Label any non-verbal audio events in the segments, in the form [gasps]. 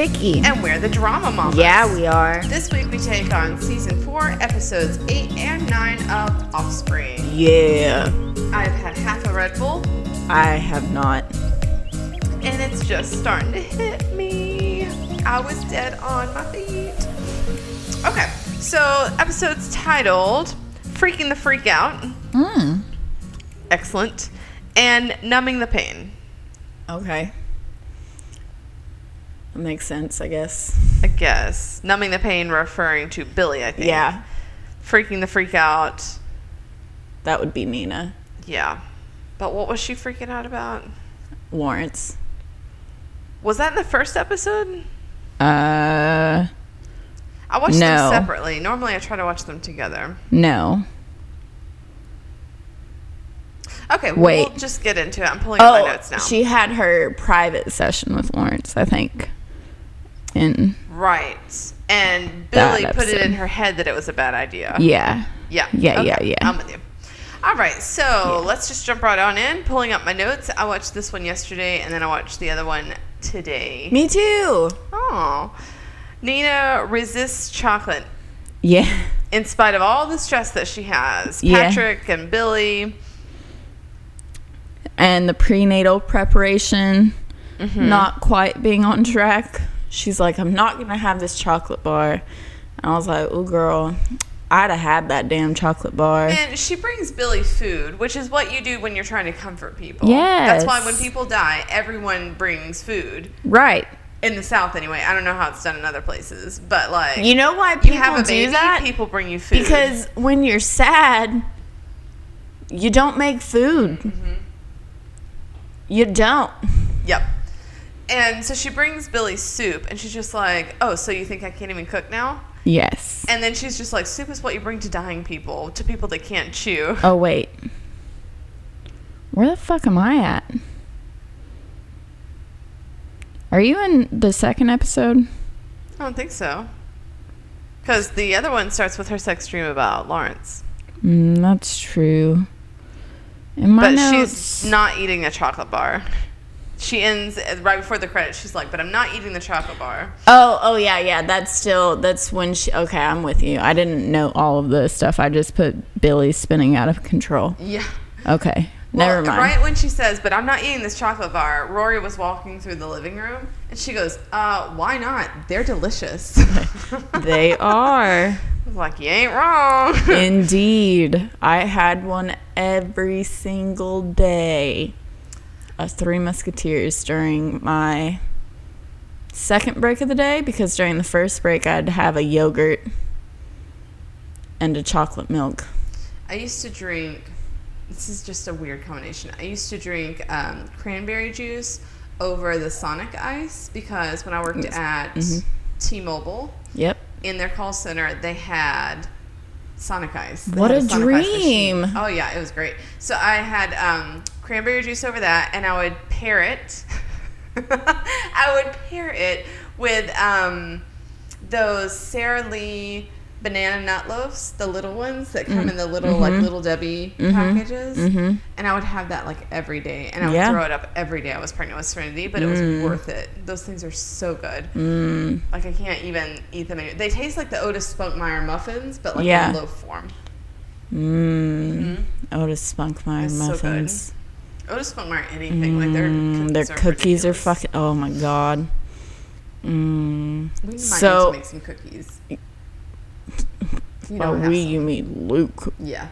Vicky. And we're the Drama Mamas. Yeah, we are. This week we take on season four, episodes eight and nine of Offspring. Yeah. I've had half a Red Bull, I have not. and it's just starting to hit me. I was dead on my feet. Okay, so episode's titled Freaking the Freak Out. Mm. Excellent. And Numbing the Pain. Okay. That makes sense, I guess. I guess. Numbing the Pain referring to Billie, I think. Yeah. Freaking the Freak Out. That would be Nina. Yeah. But what was she freaking out about? Lawrence. Was that in the first episode? Uh, I watched No. them separately. Normally I try to watch them together. no. Okay, Wait. we'll just get into it. I'm pulling up my Oh, notes now. she had her private session with Lawrence, I think. In, right. And Billie put it in her head that it was a bad idea. yeah. Yeah. Yeah, yeah, yeah. I'm with you. All right, so let's just jump right on in. Pulling up my notes. I watched this one yesterday, and then I watched the other one today. Me too. Oh. Nina resists chocolate Yeah. in spite of all the stress that she has. Yeah. Patrick and Billie. and the prenatal preparation Mm-hmm. not quite being on track. She's like, I'm not gonna have this chocolate bar. And I was like, oh girl, I'd have had that damn chocolate bar. And she brings Billie food, which is what you do when you're trying to comfort people. Yeah. That's why when people die, everyone brings food. Right. In the South, anyway. I don't know how it's done in other places, but like You know why people you have a baby, do that? people bring you food Because when you're sad, you don't make food. Mm-hmm. You don't. Yep. And so she brings Billie soup, and she's just like, "Oh, so you think I can't even cook now?" Yes. And then she's just like, "Soup is what you bring to dying people, to people that can't chew." Oh wait. Where the fuck am I at? Are you in the second episode? I don't think so. Because the other one starts with her sex dream about Lawrence. Mm, that's true. In my But notes, she's not eating a chocolate bar. She ends right before the credits. She's like, "But I'm not eating the chocolate bar." Oh, oh yeah, yeah. That's still that's when she. Okay, I'm with you. I didn't know all of the stuff. I just put Billie spinning out of control. Yeah. Okay, Well, never mind. Right when she says, "But I'm not eating this chocolate bar," Rory was walking through the living room, and she goes, "Uh, why not? They're delicious." [laughs] They are I was like, "You ain't wrong." [laughs] indeed. I had one every single day. A Three Musketeers during my second break of the day because during the first break I'd have a yogurt and a chocolate milk. I used to drink. This is just a weird combination. I used to drink um, cranberry juice over the Sonic Ice because when I worked at Mhm. T-Mobile Yep. in their call center, they had Sonic Ice. What a Sonic dream. Oh yeah, it was great. So I had um, cranberry juice over that, and I would pair it. [laughs] I would pair it with um, those Sara Lee banana nut loaves, the little ones that come in the little like little Debbie packages, Mhm. and I would have that like every day, and I would Yeah. throw it up every day. I was pregnant with Serenity, but it was worth it. Those things are so good. Mm. Like I can't even eat them. Anymore. they taste like the Otis Spunkmeyer muffins, but like Yeah. in loaf form. Mmm. Otis Spunkmeyer It's so muffins. Otis Spunkmeyer anything like their Mm, cookies their are cookies are fucking. Oh my god. Mm. We might So- need to make some cookies. You By we, some. you mean Luke. Yeah.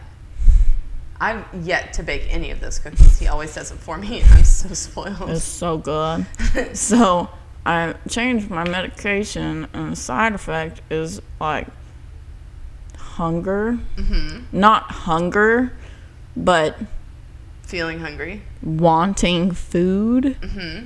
I've yet to bake any of those cookies. He always does it for me. I'm so spoiled. It's so good. [laughs] so I changed my medication, and the side effect is like hunger. hmm Not hunger, but Feeling hungry. wanting food. hmm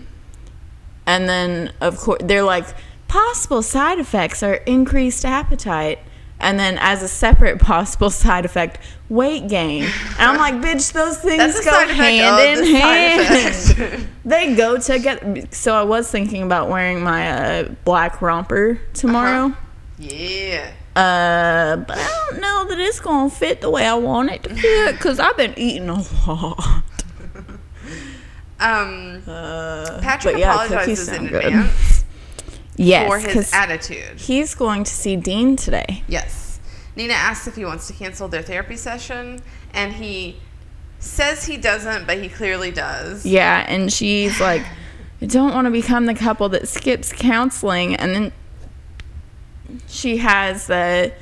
And then, of course, they're like, possible side effects are increased appetite. And then, as a separate [laughs] possible side effect, weight gain. And I'm like, bitch, those things go hand in hand. [laughs] [laughs] they go together. So I was thinking about wearing my uh, black romper tomorrow. yeah. Uh, but I don't know that it's gonna fit the way I want it to fit because I've been eating a lot. Um, Uh, Patrick but yeah, apologizes in good. advance Yes, for his attitude. he's going to see Dean today. Yes. Nina asks if he wants to cancel their therapy session, and he says he doesn't, but he clearly does. Yeah, and she's like, I don't want to become the couple that skips counseling. And then she has the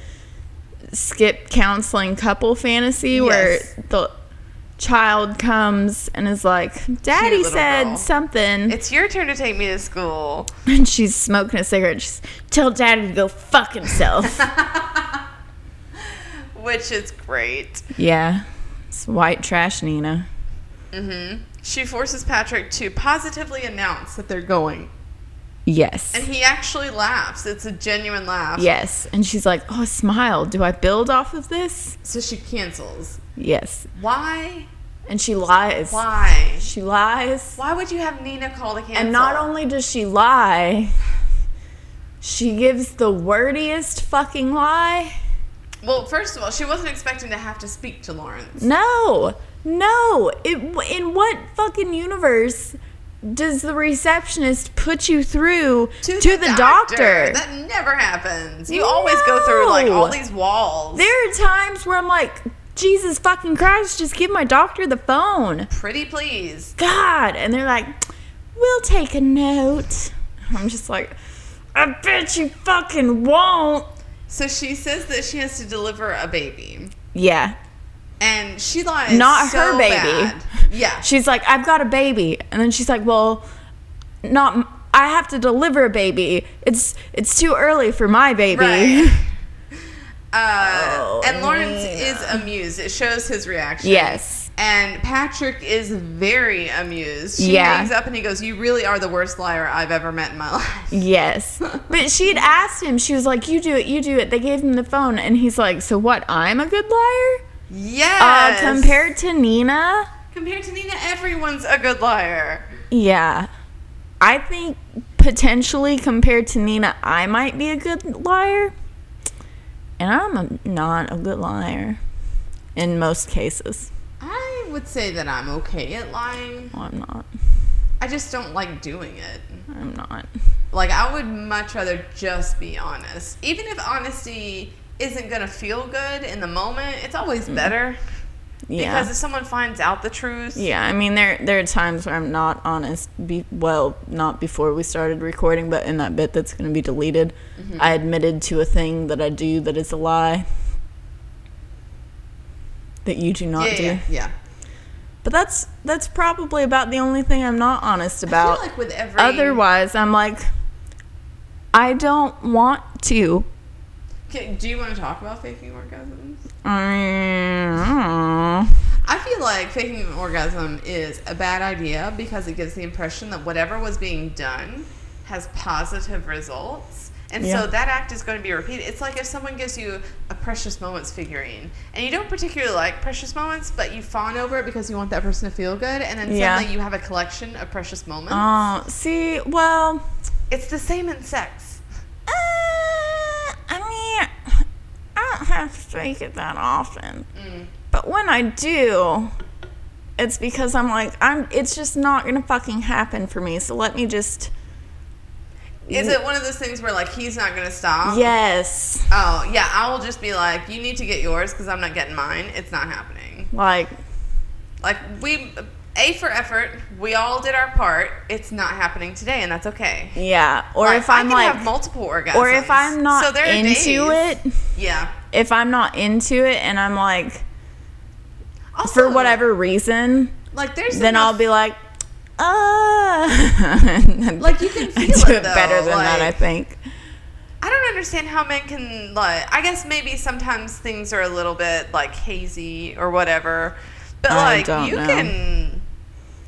skip counseling couple fantasy where the child comes and is like, Daddy said girl. something. It's your turn to take me to school. [laughs] and she's smoking a cigarette. She's, Tell Daddy to go fuck himself. [laughs] Which is great. yeah, it's white trash Nina. Mm-hmm. She forces Patrick to positively announce that they're going. Yes. And he actually laughs. It's a genuine laugh. Yes. And she's like, Oh, smile. Do I build off of this? So she cancels. Yes. Why? And she lies. Why? She lies. Why would you have Nina call to cancel? And not only does she lie, she gives the wordiest fucking lie. Well, first of all, she wasn't expecting to have to speak to Lawrence. No. No. It, in what fucking universe does the receptionist put you through to, the, doctor? That never happens. You always go through like all these walls. There are times where I'm like, Jesus fucking Christ, just give my doctor the phone. Pretty please. God. And they're like, we'll take a note. I'm just like, I bet you fucking won't. So she says that she has to deliver a baby. Yeah. And she lies. Not so her baby. bad. Yeah. She's like, I've got a baby. And then she's like, well, not, I have to deliver a baby. It's, it's too early for my baby. Right. [laughs] Uh, Oh, and Lawrence Nina. is amused. It shows his reaction. Yes. And Patrick is very amused. She Yeah. hangs up and he goes, You really are the worst liar I've ever met in my [laughs] life. Yes. But she'd asked him, she was like, you do it, you do it. They gave him the phone. And he's like, so what? I'm a good liar? Yes. Uh, compared to Nina? Compared to Nina, everyone's a good liar. Yeah. I think potentially compared to Nina, I might be a good liar. And I'm a, not a good liar in most cases. I would say that I'm okay at lying. Well, I'm not. I just don't like doing it. I'm not. Like, I would much rather just be honest. Even if honesty isn't going to feel good in the moment, it's always better. Mm. Yeah. Because if someone finds out the truth, Yeah, I mean there there are times where I'm not honest. Be, well, not before we started recording, but in that bit that's going to be deleted, Mm-hmm. I admitted to a thing that I do that is a lie that you do not yeah, do. yeah, yeah. But that's that's probably about the only thing I'm not honest I about. feel like with every Otherwise, I'm like I don't want to. Okay, do you want to talk about faking orgasms? Mm, I feel like faking an orgasm is a bad idea because it gives the impression that whatever was being done has positive results. And Yeah. so that act is going to be repeated. It's like if someone gives you a Precious Moments figurine and you don't particularly like Precious Moments, but you fawn over it because you want that person to feel good, and then Yeah. suddenly you have a collection of Precious Moments. Oh, see, well, it's the same in sex. Uh, I mean, I don't have to fake it that often. Mm. But when I do, it's because I'm like, I'm. It's just not gonna fucking happen for me. So let me just. Is it one of those things where like he's not going to stop? Yes. Oh, yeah, I will just be like, you need to get yours because I'm not getting mine. It's not happening. Like, Like, we, A for effort, we all did our part. It's not happening today, and that's okay. yeah. Or Like, if I'm I can like, have multiple orgasms. or if I'm not so there are into days- it, Yeah. if I'm not into it, and I'm like, Also, for whatever reason, like there's then enough- I'll be like, uh. [laughs] Like, you can I feel do it, better than that, I think. I don't understand how men can like. I guess maybe sometimes things are a little bit like hazy or whatever, but I like you know. can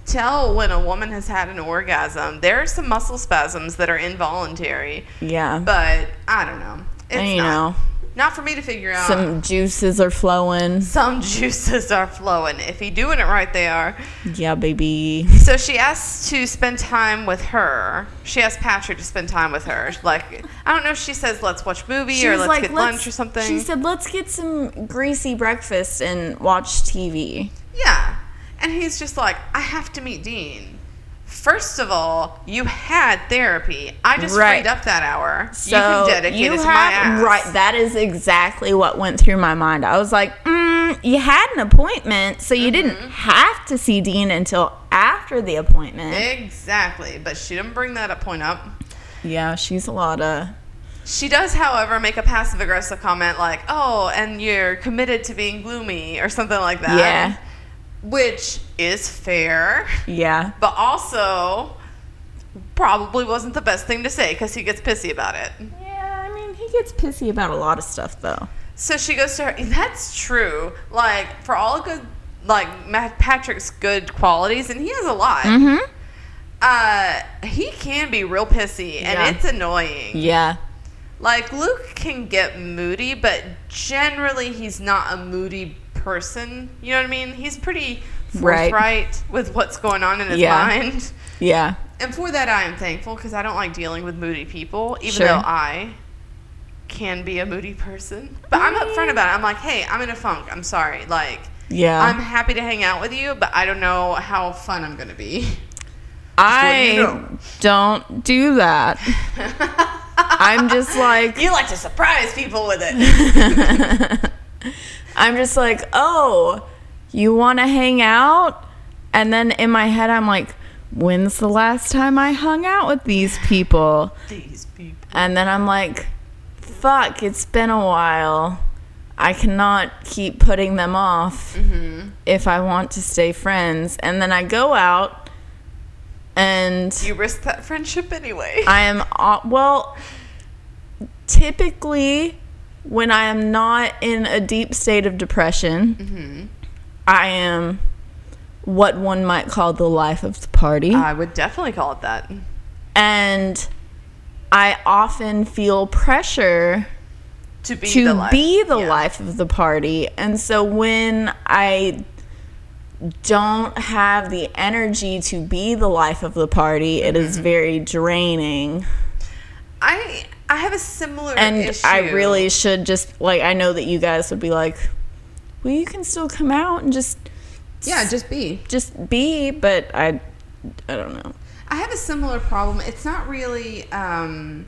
tell when a woman has had an orgasm. There are some muscle spasms that are involuntary, Yeah. but I don't know. It's not, know, not for me to figure out. some juices are flowing. some [laughs] juices are flowing. If he doing it right, they are. Yeah, baby. So she asks to spend time with her. She asks Patrick to spend time with her. Like, I don't know if she says, let's watch movie She or let's like, get "Let's-" lunch or something. She said, let's get some greasy breakfast and watch TV. yeah. And he's just like, I have to meet Dean. First of all, you had therapy. I just Right. freed up that hour. So you can dedicate you it to have- my ass. Right, that is exactly what went through my mind. I was like, mm, you had an appointment, so you Mm-hmm. didn't have to see Dean until after the appointment. Exactly, but she didn't bring that up point up. yeah, she's a lot of. She does, however, make a passive aggressive comment like, "Oh, and you're committed to being gloomy" or something like that. Yeah. Which is fair, Yeah. but also probably wasn't the best thing to say because he gets pissy about it. Yeah, I mean, he gets pissy about a lot of stuff, though. So she goes to her. That's true. Like for all good, like Matt Patrick's good qualities, and he has a lot. Mm-hmm. Uh, he can be real pissy, and Yeah. it's annoying. Yeah. Like Luke can get moody, but generally he's not a moody person. You know what I mean? He's pretty Right. forthright with what's going on in his Yeah. mind. Yeah. And for that, I am thankful because I don't like dealing with moody people, even Sure. though I can be a moody person. But I'm upfront about it. I'm like, hey, I'm in a funk. I'm sorry. Like, Yeah. I'm happy to hang out with you, but I don't know how fun I'm going to be. I don't do that. [laughs] I'm just like, You like to surprise people with it. [laughs] I'm just like, oh, you want to hang out? And then in my head, I'm like, when's the last time I hung out with these people? These people. And then I'm like, fuck, it's been a while. I cannot keep putting them off mm-hmm. if I want to stay friends. And then I go out and You risk that friendship anyway. I am, well, typically when I am not in a deep state of depression, I am what one might call the life of the party. I would definitely call it that. and I often feel pressure To be to the life. be the Yeah. life of the party. And so when I don't have the energy to be the life of the party, it is Mm-hmm. very draining. I I have a similar And issue. I really should just like I know that you guys would be like, "Well, you can still come out and just yeah, just be. just be," but I I don't know. I have a similar problem. It's not really um,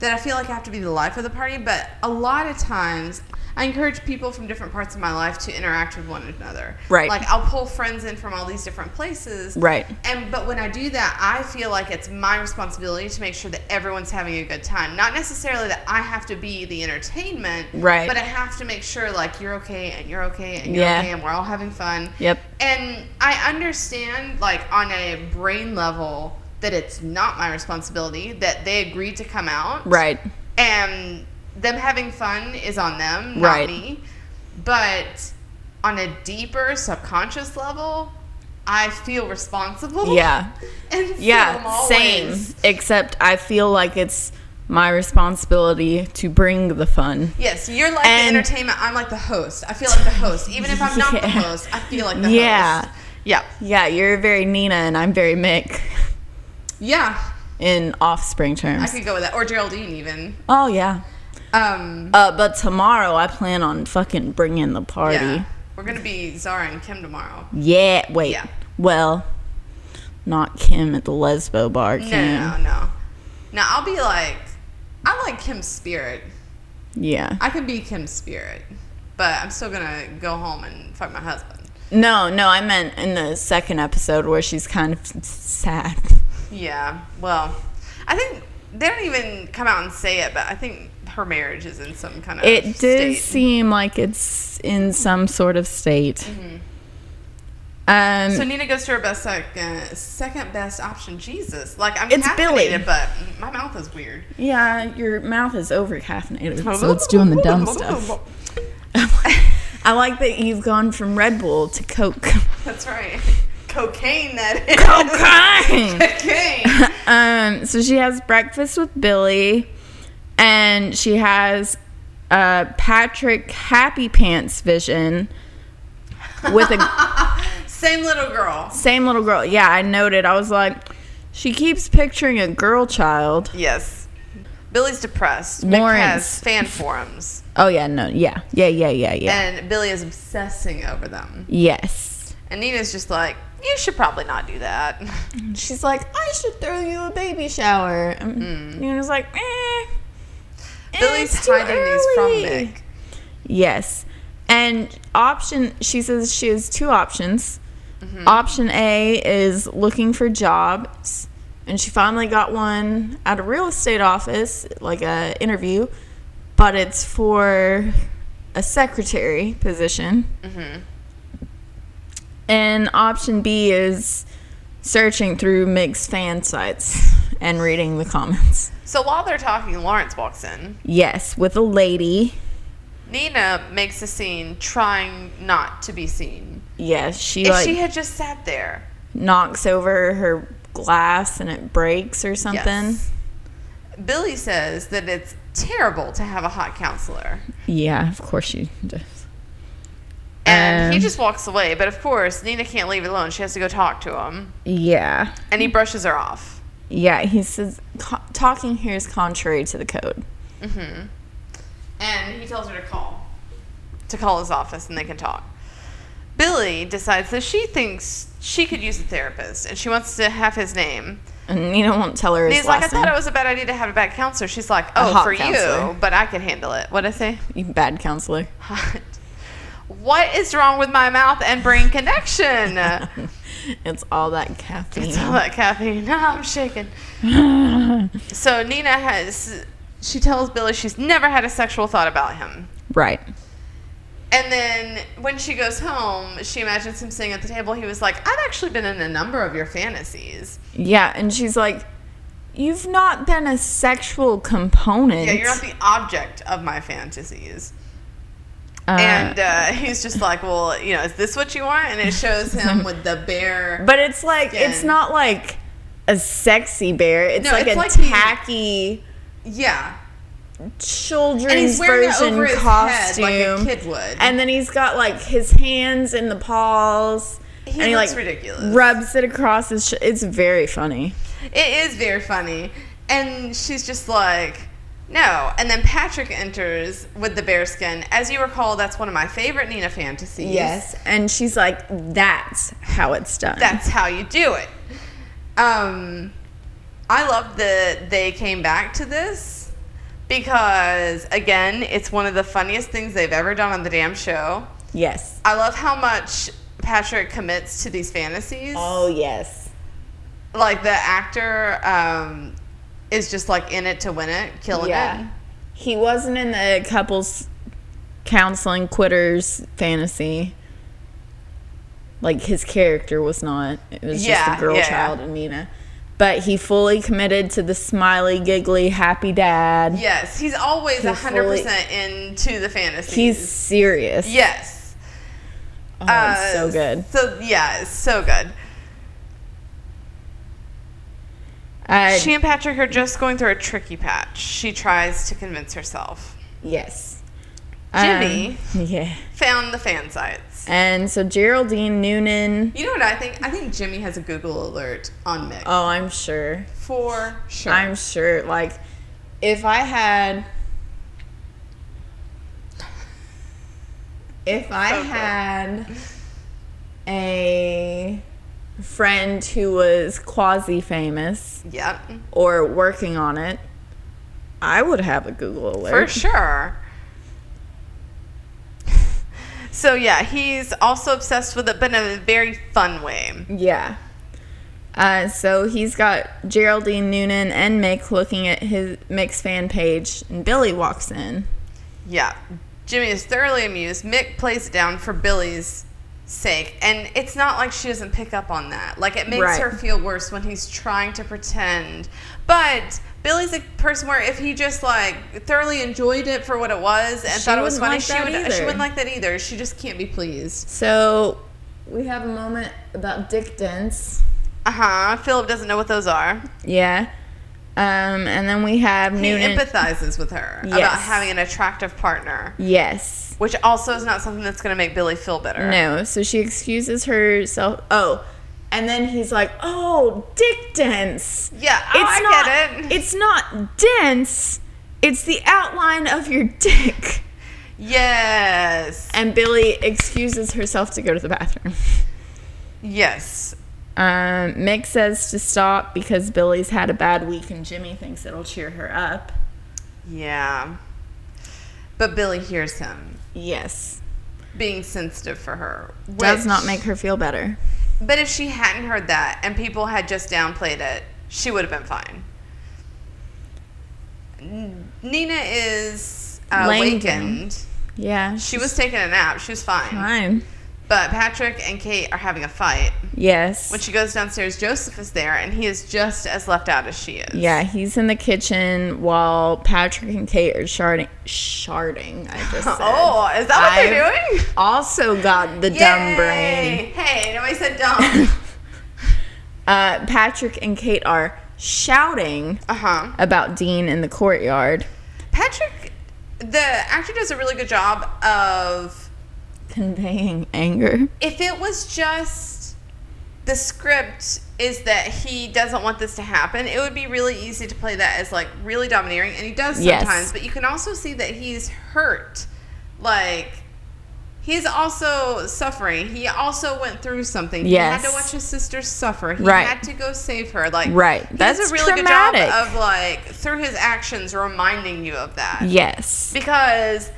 that I feel like I have to be the life of the party, but a lot of times I encourage people from different parts of my life to interact with one another. Right. Like I'll pull friends in from all these different places. Right. And but when I do that, I feel like it's my responsibility to make sure that everyone's having a good time. Not necessarily that I have to be the entertainment. Right. But I have to make sure like you're okay and you're okay and you're Yeah. okay and we're all having fun. Yep. And I understand, like, on a brain level, that it's not my responsibility, that they agreed to come out. Right. And them having fun is on them, not Right. me. But on a deeper subconscious level, I feel responsible. Yeah. [laughs] And so I'm Yeah, same. Except I feel like it's my responsibility to bring the fun. Yes, you're like And- the entertainment. I'm like the host. I feel like the host. Even if I'm not the [laughs] host, I feel like the Yeah. host. Yeah. Yeah, you're very Nina and I'm very Mick Yeah. in offspring terms. I could go with that. Or Geraldine, even. Oh yeah. Um, Uh, but tomorrow I plan on fucking bringing the party. Yeah. We're gonna be Zara and Kim tomorrow. Yeah. Wait. Yeah. Well, not Kim at the Lesbo bar. Kim. no, no. No, I'll be like, I like Kim's spirit. Yeah. I could be Kim's spirit, but I'm still gonna go home and fuck my husband. No, no, I meant in the second episode where she's kind of sad. Yeah. Well, I think they don't even come out and say it, but I think her marriage is in some kind of It does seem like it's in some sort of state. Um, Mm-hmm. So Nina goes to her best second, second best option. Jesus, like I'm It's Billie. but my mouth is weird. yeah, your mouth is over caffeinated, so [laughs] it's doing the dumb stuff. [laughs] I like that you've gone from Red Bull to Coke. That's right. Cocaine, that is. Cocaine. [laughs] Cocaine. um, so she has breakfast with Billie, and she has uh, Patrick Happy Pants vision with a [laughs] Same little girl. same little girl. Yeah, I noted. I was like, she keeps picturing a girl child. Yes. Billie's depressed. Lawrence. has fan forums. Oh yeah, no, yeah, yeah, yeah, yeah, yeah. And Billie is obsessing over them. yes. And Nina's just like, you should probably not do that. [laughs] She's like, I should throw you a baby shower. And Nina's like, eh. Mm. Billie's hiding these from early." Mick. Yes. And option, she says she has two options. Mm-hmm. Option A is looking for jobs. And she finally got one at a real estate office, like a interview, but it's for a secretary position. Mm-hmm. And option B is searching through Mick's fan sites and reading the comments. So while they're talking, Lawrence walks in. Yes, with a lady. Nina makes a scene trying not to be seen. Yes, she If like she had just sat there. knocks over her glass and it breaks or something. Yes. Billie says that it's terrible to have a hot counselor. Yeah, of course she does. And he Um, just walks away. But of course, Nina can't leave it alone. She has to go talk to him. Yeah. And he brushes her off. Yeah, he says co- talking here is contrary to the code. Mm-hmm. And he tells her to call. To call his office and they can talk. Billie decides that she thinks she could use a therapist and she wants to have his name. And Nina won't tell her And he's like, I thought it was a bad idea to have a bad counselor. She's like, oh, for counselor. you, but I can handle it. What'd I say? You bad counselor. Hot. [laughs] What is wrong with my mouth and brain connection? [laughs] it's all that caffeine. It's all that caffeine. [laughs] No, I'm shaking. [laughs] So Nina has, she tells Billie she's never had a sexual thought about him. right. And then when she goes home, she imagines him sitting at the table. He was like, I've actually been in a number of your fantasies. Yeah, and she's like, You've not been a sexual component. Yeah, you're not the object of my fantasies. Uh, and uh, he's just like, well, you know, is this what you want? And it shows him with the bear. But it's like it's not like a sexy bear. It's No, like it's a like he- tacky yeah. children's And he's wearing it version costume. head like a kid would. And then he's got like his hands in the paws. He and he like ridiculous. rubs it across his. It's very funny. It is very funny. And she's just like, no. And then Patrick enters with the bear skin. As you recall, that's one of my favorite Nina fantasies. Yes, and she's like, "That's how it's done." That's how you do it. Um, I love that they came back to this because, again, it's one of the funniest things they've ever done on the damn show. yes. I love how much Patrick commits to these fantasies. Oh yes. Like the actor um, is just like in it to win it, killing Yeah. it. He wasn't in the couples counseling quitters fantasy. Like his character was not. It was Yeah, just a girl yeah, child and Nina. But he fully committed to the smiley, giggly, happy dad. Yes, he's always He hundred fully- percent into the fantasy. He's serious. yes. Oh, it's so Uh, good. So yeah, it's so good. Uh, She and Patrick are just going through a tricky patch. She tries to convince herself. yes. Jimmy Um, [laughs] yeah. found the fan sites. And so Geraldine Noonan. You know what I think? I think Jimmy has a Google alert on Mick. Oh, I'm sure. For sure. I'm sure. Like, if I had. If I good. had a friend who was quasi famous yep. or working on it, I would have a Google alert. For sure. So yeah, he's also obsessed with it, but in a very fun way. Yeah. Uh, so he's got Geraldine Noonan and Mick looking at his Mick's fan page, and Billie walks in. Yeah. Jimmy is thoroughly amused. Mick plays it down for Billie's sake. And it's not like she doesn't pick up on that. Like, it makes Right. her feel worse when he's trying to pretend. But Billie's a person where if he just, like, thoroughly enjoyed it for what it was and She thought it was funny, like she, would, she wouldn't like that either. She just can't be pleased. So we have a moment about dick dents. Uh huh. Philip doesn't know what those are. Yeah. Um, and then we have He Noonan. empathizes with her about having an attractive partner, yes. which also is not something that's going to make Billie feel better. No. So she excuses herself. Oh. And then he's like, "Oh, dick dents. Yeah, oh, I not, get it. It's not dense. It's the outline of your dick." Yes. And Billie excuses herself to go to the bathroom. Yes. Um, Mick says to stop because Billie's had a bad week and Jimmy thinks it'll cheer her up. Yeah. But Billie hears him Yes. being sensitive for her. Does not make her feel better. But if she hadn't heard that and people had just downplayed it, she would have been fine. Nina is uh, awakened. Yeah. She was taking a nap. She was fine. fine. But Patrick and Kate are having a fight. Yes. When she goes downstairs, Joseph is there, and he is just as left out as she is. yeah, he's in the kitchen while Patrick and Kate are sharding. Sharding, I just [laughs] said. Oh, is that what they're doing? Also got the dumb brain. Hey, nobody said dumb. [laughs] Uh, Patrick and Kate are shouting uh huh. about Dean in the courtyard, Patrick, the actor does a really good job of conveying anger. if it was just the script is that he doesn't want this to happen, it would be really easy to play that as like really domineering, and he does Yes. sometimes. But you can also see that he's hurt, like. He's also suffering. He also went through something. He had to watch his sister suffer. He Right. had to go save her. Like Right. That's a really traumatic. good job of like through his actions reminding you of that. Yes. Because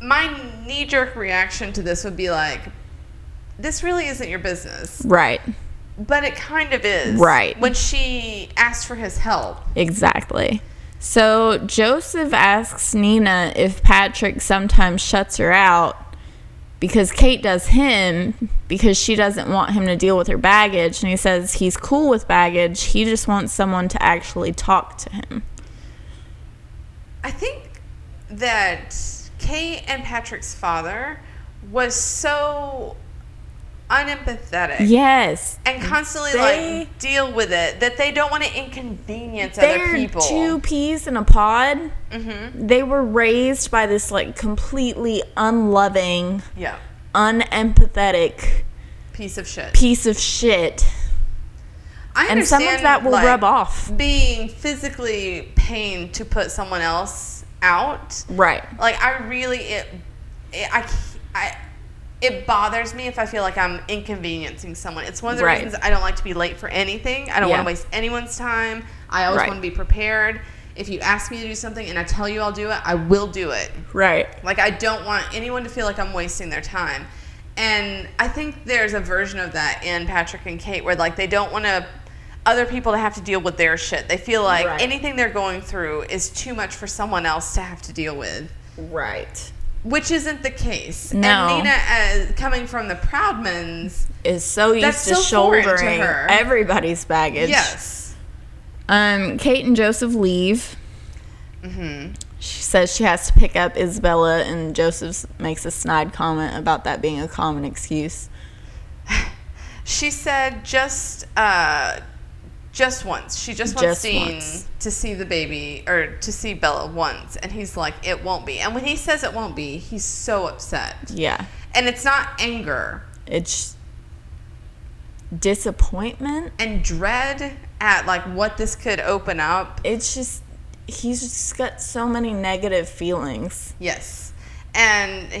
my knee jerk reaction to this would be like, this really isn't your business. Right. But it kind of is. Right. When she asked for his help. Exactly. So Joseph asks Nina if Patrick sometimes shuts her out because Kate does him because she doesn't want him to deal with her baggage. And he says he's cool with baggage. He just wants someone to actually talk to him. I think that Kate and Patrick's father was so unempathetic. Yes. And constantly They- like deal with it that they don't want to inconvenience other They're people. two peas in a pod. mm-hmm. They were raised by this like completely unloving, Yeah. unempathetic Piece of shit. piece of shit. I And some of understand, that will like, rub off. Being physically pained to put someone else out. Right. Like I really it, it I I it bothers me if I feel like I'm inconveniencing someone. It's one of the Right. reasons I don't like to be late for anything. I don't want to waste anyone's time. I always Right. want to be prepared. If you ask me to do something and I tell you I'll do it, I will do it. Right. Like I don't want anyone to feel like I'm wasting their time. And I think there's a version of that in Patrick and Kate where like they don't want to other people to have to deal with their shit. They feel like Right. anything they're going through is too much for someone else to have to deal with, Right. which isn't the case. No. And Nina as coming from the Proudmans, Is so used to so foreign to shouldering everybody's baggage. yes. Um, Kate and Joseph leave. Mhm. She says she has to pick up Isabella, and Joseph makes a snide comment about that being a common excuse. [sighs] She said just uh just once. She just wants Just Dean once. to see the baby or to see Bella once. And he's like, it won't be. And when he says it won't be, he's so upset. Yeah. And it's not anger It's disappointment. and dread at like what this could open up. It's just, he's just got so many negative feelings. Yes. And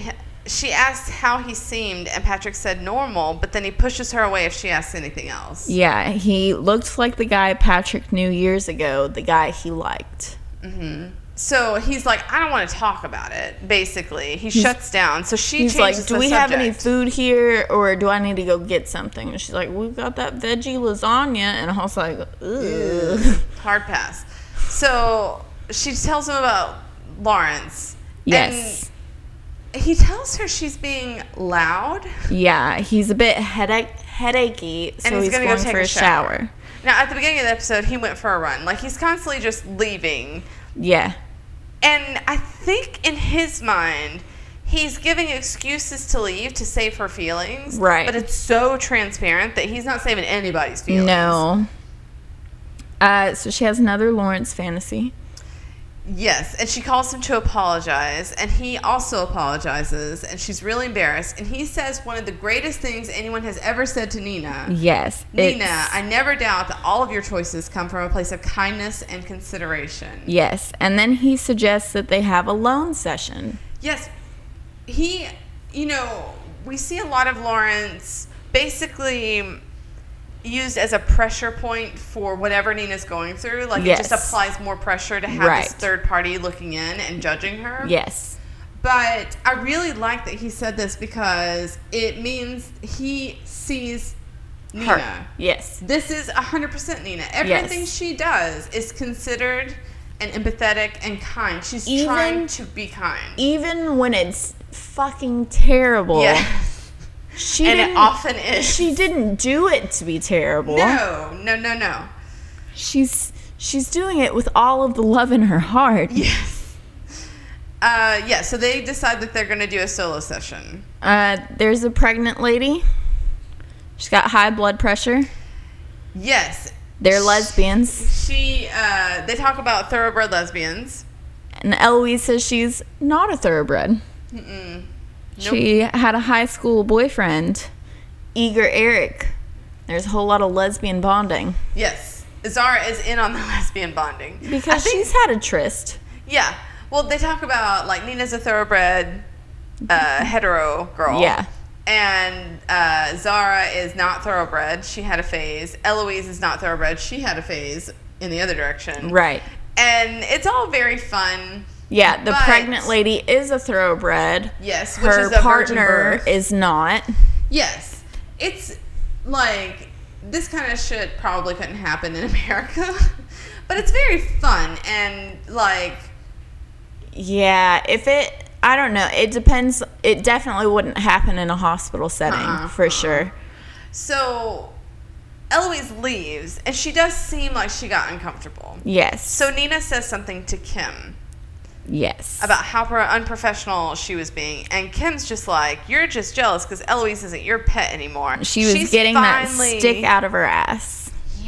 she asks how he seemed, and Patrick said normal, but then he pushes her away if she asks anything else. Yeah, he looked like the guy Patrick knew years ago, the guy he liked. Mm -hmm. So he's like, I don't want to talk about it, basically. He shuts down. So she He's like, "Do we have any food here, or do I need to go get something?" And she's like, "We've got that veggie lasagna," and I was like, "Ugh." Hard pass. So she tells him about Lawrence. Yes. He tells her she's being loud. Yeah, he's a bit headache headachy, so And he's he's, gonna go take for a a shower. Now, at the beginning of the episode, he went for a run. Like, he's constantly just leaving. Yeah, And I think in his mind, he's giving excuses to leave to save her feelings. Right. But it's so transparent that he's not saving anybody's feelings. no. Uh, so she has another Lawrence fantasy. Yes, and she calls him to apologize, and he also apologizes, and she's really embarrassed. And he says one of the greatest things anyone has ever said to Nina. Yes, Nina, I never doubt that all of your choices come from a place of kindness and consideration. yes, and then he suggests that they have a lone session. Yes, he, you know, we see a lot of Lawrence basically used as a pressure point for whatever Nina's going through. Like it just applies more pressure to have Right. this third party looking in and judging her. Yes. But I really like that he said this because it means he sees Nina. Her. Yes. This is 100% Nina. Everything Yes. she does is considered and empathetic and kind. She's Even- trying to be kind. Even when it's fucking terrible. yeah. She and it often is. she didn't do it to be terrible. No, no, no, no. She's she's doing it with all of the love in her heart. Yes. Uh, yeah, so they decide that they're going to do a solo session. Uh, there's a pregnant lady. She's got high blood pressure. Yes. They're lesbians. She, uh, they talk about thoroughbred lesbians. And Eloise says she's not a thoroughbred. Mm-mm. Nope. She had a high school boyfriend, Eager Eric. There's a whole lot of lesbian bonding. Yes. Zara is in on the [laughs] lesbian bonding. Because think- she's had a tryst. Yeah. Well, they talk about, like, Nina's a thoroughbred uh, hetero girl. Yeah. And uh, Zara is not thoroughbred. She had a phase. Eloise is not thoroughbred. She had a phase in the other direction. Right. And it's all very fun. Yeah, the But- pregnant lady is a thoroughbred. Yes, which Her partner is not. Yes. It's like this kind of shit probably couldn't happen in [laughs] America. but it's very fun and like Yeah, if it, I don't know. It depends. It definitely wouldn't happen in a hospital setting Uh-uh, for uh-uh. sure. so Eloise leaves and she does seem like she got uncomfortable. Yes. So Nina says something to Kim yes. about how unprofessional she was being and Kim's just like you're just jealous cuz Eloise isn't your pet anymore. she was She's getting that stick out of her ass.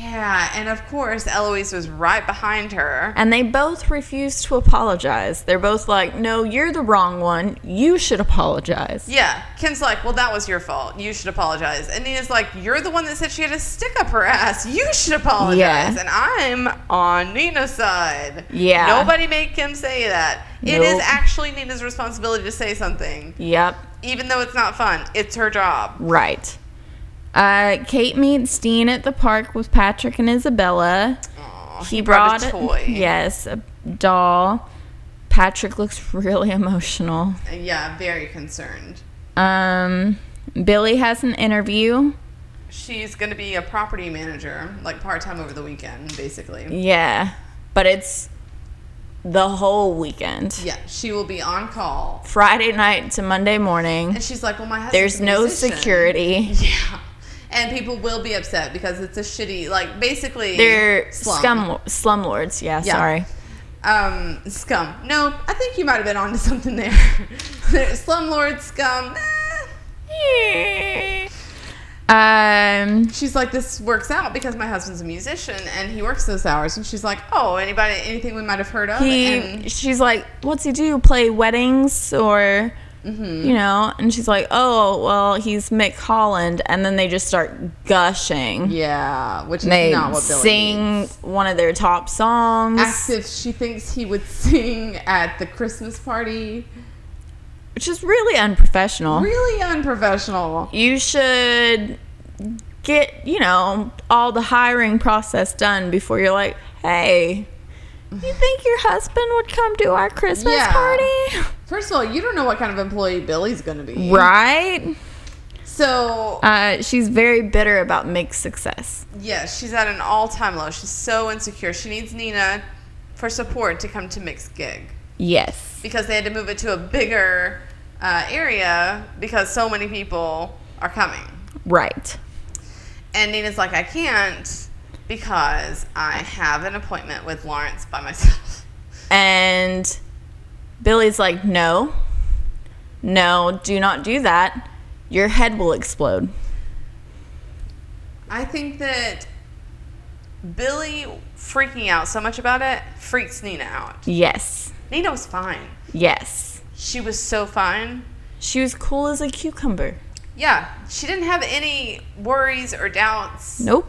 Yeah, and of course Eloise was right behind her. And they both refused to apologize. They're both like, no, you're the wrong one. You should apologize. Yeah, Kim's like, well, that was your fault. You should apologize. And Nina's like, you're the one that said she had a stick up her ass. You should apologize. Yeah. And I'm on Nina's side. Yeah. Nobody made Kim say that. It is actually Nina's responsibility to say something, Yep. even though it's not fun. It's her job. Right. Uh, Kate meets Dean at the park with Patrick and Isabella. Aw, he, brought, a toy. Yes, a doll. Patrick looks [laughs] really emotional. Yeah, very concerned. Um, Billie has an interview. She's going to be a property manager, like part time over the weekend, basically. Yeah, but it's the whole weekend. Yeah, she will be on call. Friday night to Monday morning. And she's like, well, my husband's There's no musician. security. [laughs] Yeah. And people will be upset because it's a shitty, like basically They're slum. scum slumlords. Yeah, Yeah. sorry. Um, scum. No, I think you might have been onto [laughs] something there. Slum [laughs] Slumlord scum. eh. Um, She's like, this works out because my husband's a musician and he works those hours. And she's like, oh, anybody, anything we might have heard of? he, and she's like, "What's he do? Play weddings or, Mm-hmm. you know?" And she's like, "Oh, well, he's Mick Holland." And then they just start gushing. yeah, which is They not what Billie sing one of their top songs, Acts if she thinks he would sing at the Christmas party. which is really unprofessional. Really unprofessional. You should get, you know, all the hiring process done before you're like, "Hey, you think your husband would come to our Christmas Yeah. party?" First of all, you don't know what kind of employee Billie's going to be. Right? So, Uh, she's very bitter about Mick's success. yeah, she's at an all-time low. She's so insecure. She needs Nina for support to come to Mick's gig Yes. because they had to move it to a bigger uh, area because so many people are coming. Right. And Nina's like, I can't because I have an appointment with Lawrence by myself. [laughs] And Billie's like, no, no, do not do that. Your head will explode. I think that Billie freaking out so much about it freaks Nina out. Yes. Nina was fine. Yes. She was so fine. She was cool as a cucumber. Yeah, she didn't have any worries or doubts. Nope.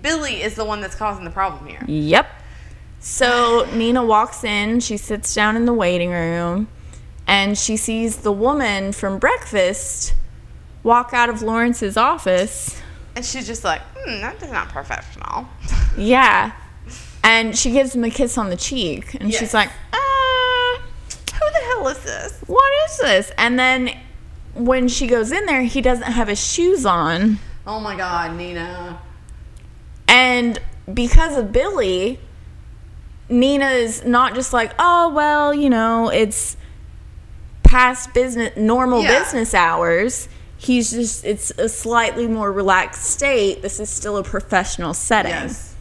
Billie is the one that's causing the problem here. Yep. So Nina walks in, she sits down in the waiting room, and she sees the woman from breakfast walk out of Lawrence's office And she's just like, hmm, that is not professional. [laughs] Yeah. And she gives him a kiss on the cheek. And Yes. she's like, ah, Who the hell is this? what is this? And then when she goes in there, he doesn't have his shoes on. Oh my god, Nina. And because of Billie, Nina's not just like, oh, well, you know, it's past business, normal Yeah. business hours. He's just, it's a slightly more relaxed state. This is still a professional setting. Yes.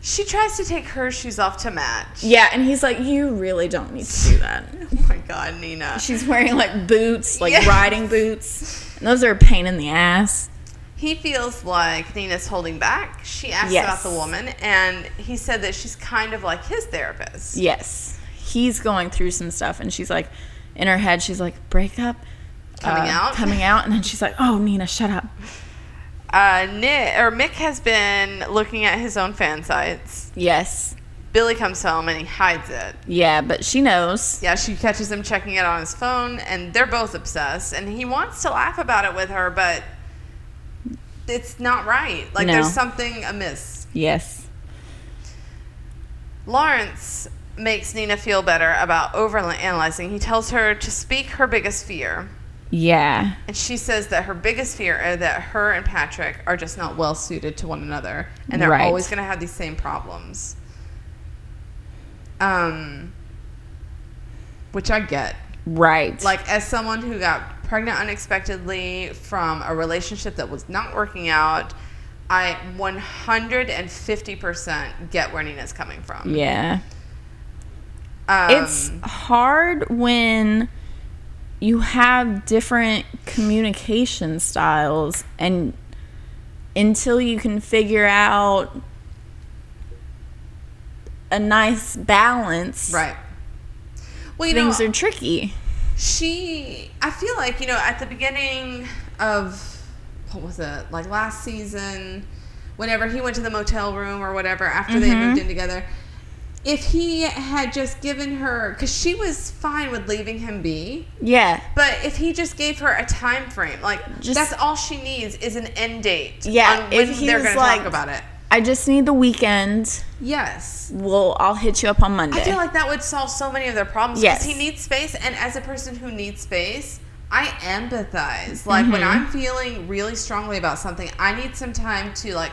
She tries to take her shoes off to match. Yeah, and he's like, you really don't need to do that. [laughs] Oh my god, Nina. She's wearing like boots, like riding boots. And those are a pain in the ass. He feels like Nina's holding back. She asked Yes. about the woman, and he said that she's kind of like his therapist. Yes. He's going through some stuff, and she's like, in her head, she's like, breakup. Coming uh, out? Coming out. And then she's like, oh, Nina, shut up. Uh, Nick, or Mick has been looking at his own fan sites. Yes. Billie comes home and he hides it. Yeah, but she knows. Yeah, she catches him checking it on his phone, and they're both obsessed. And he wants to laugh about it with her, but it's not right. Like, No. there's something amiss. Yes. Lawrence makes Nina feel better about overanalyzing. He tells her to speak her biggest fear. Yeah. And she says that her biggest fear is that her and Patrick are just not well suited to one another, and they're Right. always going to have these same problems. Um, which I get. Right. Like as someone who got pregnant unexpectedly from a relationship that was not working out, I 150% get where Nina's coming from. yeah. Um, it's hard when you have different communication styles and until you can figure out a nice balance right. Well, things know, are tricky she i feel like you know at the beginning of what was it like last season whenever he went to the motel room or whatever after they Mm-hmm. moved in together if he had just given her because she was fine with leaving him be yeah but if he just gave her a time frame like Just- that's all she needs is an end date Yeah, on when if he they're was gonna like- talk about it i just need the weekend yes well i'll hit you up on monday I feel like that would solve so many of their problems Yes. because he needs space, and as a person who needs space, I empathize. Like when Mm-hmm. I'm feeling really strongly about something, I need some time to like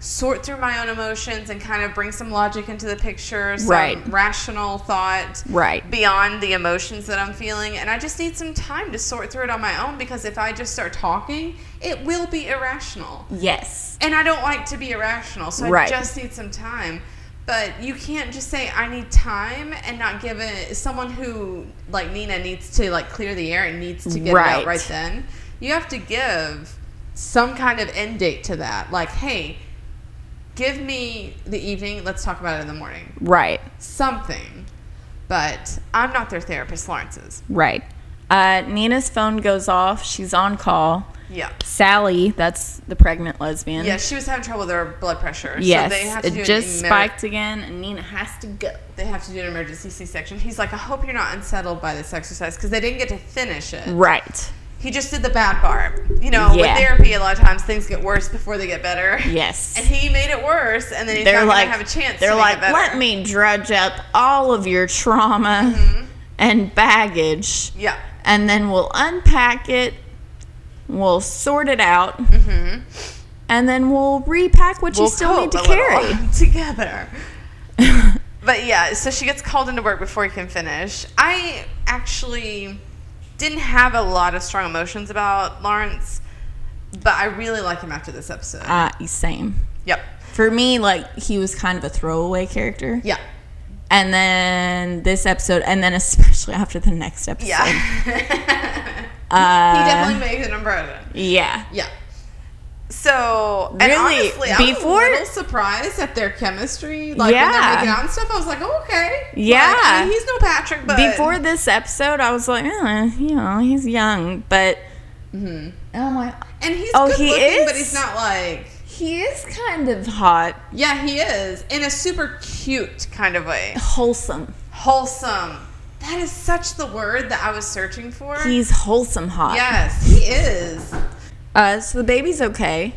sort through my own emotions and kind of bring some logic into the picture, some Right. rational thought, Right. beyond the emotions that I'm feeling, and I just need some time to sort through it on my own because if I just start talking, it will be irrational. yes And I don't like to be irrational, so Right. I just need some time. But you can't just say I need time and not give it someone who like Nina needs to like clear the air and needs to get it out right then. You have to give some kind of end date to that. Like, hey, give me the evening, let's talk about it in the morning. right Something. But I'm not their therapist, Lawrence's. right uh, nina's phone goes off she's on call Yeah. sally that's the pregnant lesbian Yeah, she was having trouble with her blood pressure. Yes, so they have to do it just spiked again, and Nina has to go. they have to do an emergency C-section. He's like, I hope you're not unsettled by this exercise because they didn't get to finish it. Right. He just did the bad part. You know, Yeah. with therapy, a lot of times things get worse before they get better. Yes. [laughs] And he made it worse, and then he's they're not like, gonna have a chance. they're like, let me drudge up all of your trauma Mm-hmm. and baggage, Yeah. and then we'll unpack it, we'll sort it out, Mm-hmm. and then we'll repack what you We'll still need to carry. [laughs] together. [laughs] But yeah, so she gets called into work before he can finish. I actually didn't have a lot of strong emotions about Lawrence, but I really like him after this episode. uh, same. yep. For me, like he was kind of a throwaway character, Yeah. and then this episode, and then especially [laughs] after the next episode. [laughs] Yeah. Uh, he definitely made an impression. yeah. Yeah. So, Really, honestly, I before- was a little surprised at their chemistry. Like when they're making out and stuff, I was like, oh, okay. Like, Yeah. I mean, he's no Patrick, but Before this episode, I was like, eh, you know, he's young, but and I'm like, and he's Oh, good he looking, but he's not like. he is kind of hot, Yeah, he is in a super cute kind of way. wholesome. Wholesome. That is such the word that I was searching for. He's wholesome hot. yes, he is. Uh, so the baby's okay.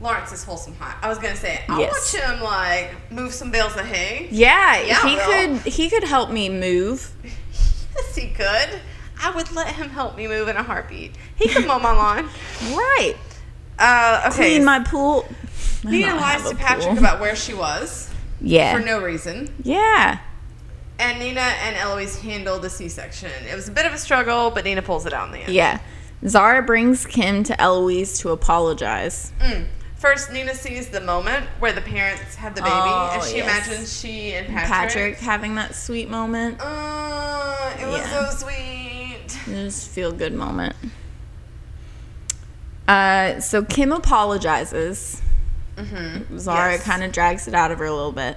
Lawrence is wholesome hot. I was gonna say I'll Yes. watch him like move some bales of hay. Yeah, Yeah, he could he could help me move. [laughs] Yes, he could. I would let him help me move in a heartbeat. He could mow my lawn. [laughs] Right. Uh, okay. Clean my pool. I Nina lies to Patrick pool. about where she was Yeah. for no reason. yeah. And Nina and Eloise handle the C-section. It was a bit of a struggle, but Nina pulls it out in the end. Yeah. Zara brings Kim to Eloise to apologize. Mm. First, Nina sees the moment where the parents had the baby, Oh, and she yes. imagines she and Patrick. Patrick having that sweet moment. Uh, it was Yeah. so sweet. Just feel good moment. Uh, so Kim apologizes. Mm-hmm. Zara Yes. kind of drags it out of her a little bit.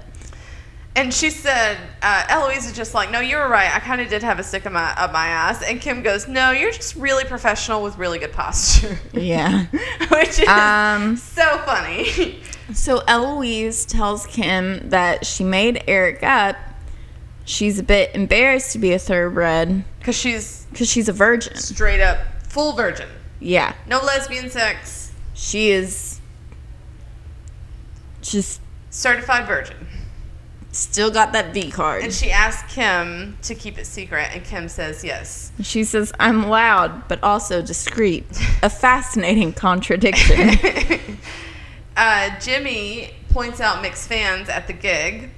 And she said, uh, Eloise is just like, no, you were right. I kind of did have a stick up my, up my ass. And Kim goes, no, you're just really professional with really good posture. [laughs] Yeah. Which is Um, so funny. So Eloise tells Kim that she made Eric up. She's a bit embarrassed to be a thoroughbred Because she's because she's a virgin. straight up full virgin. Yeah. No lesbian sex. She is just Certified virgin. Still got that V card. And she asked Kim to keep it secret. And Kim says yes. She says, I'm loud, but also discreet. A fascinating contradiction. [laughs] uh, Jimmy points out Mick's fans at the gig,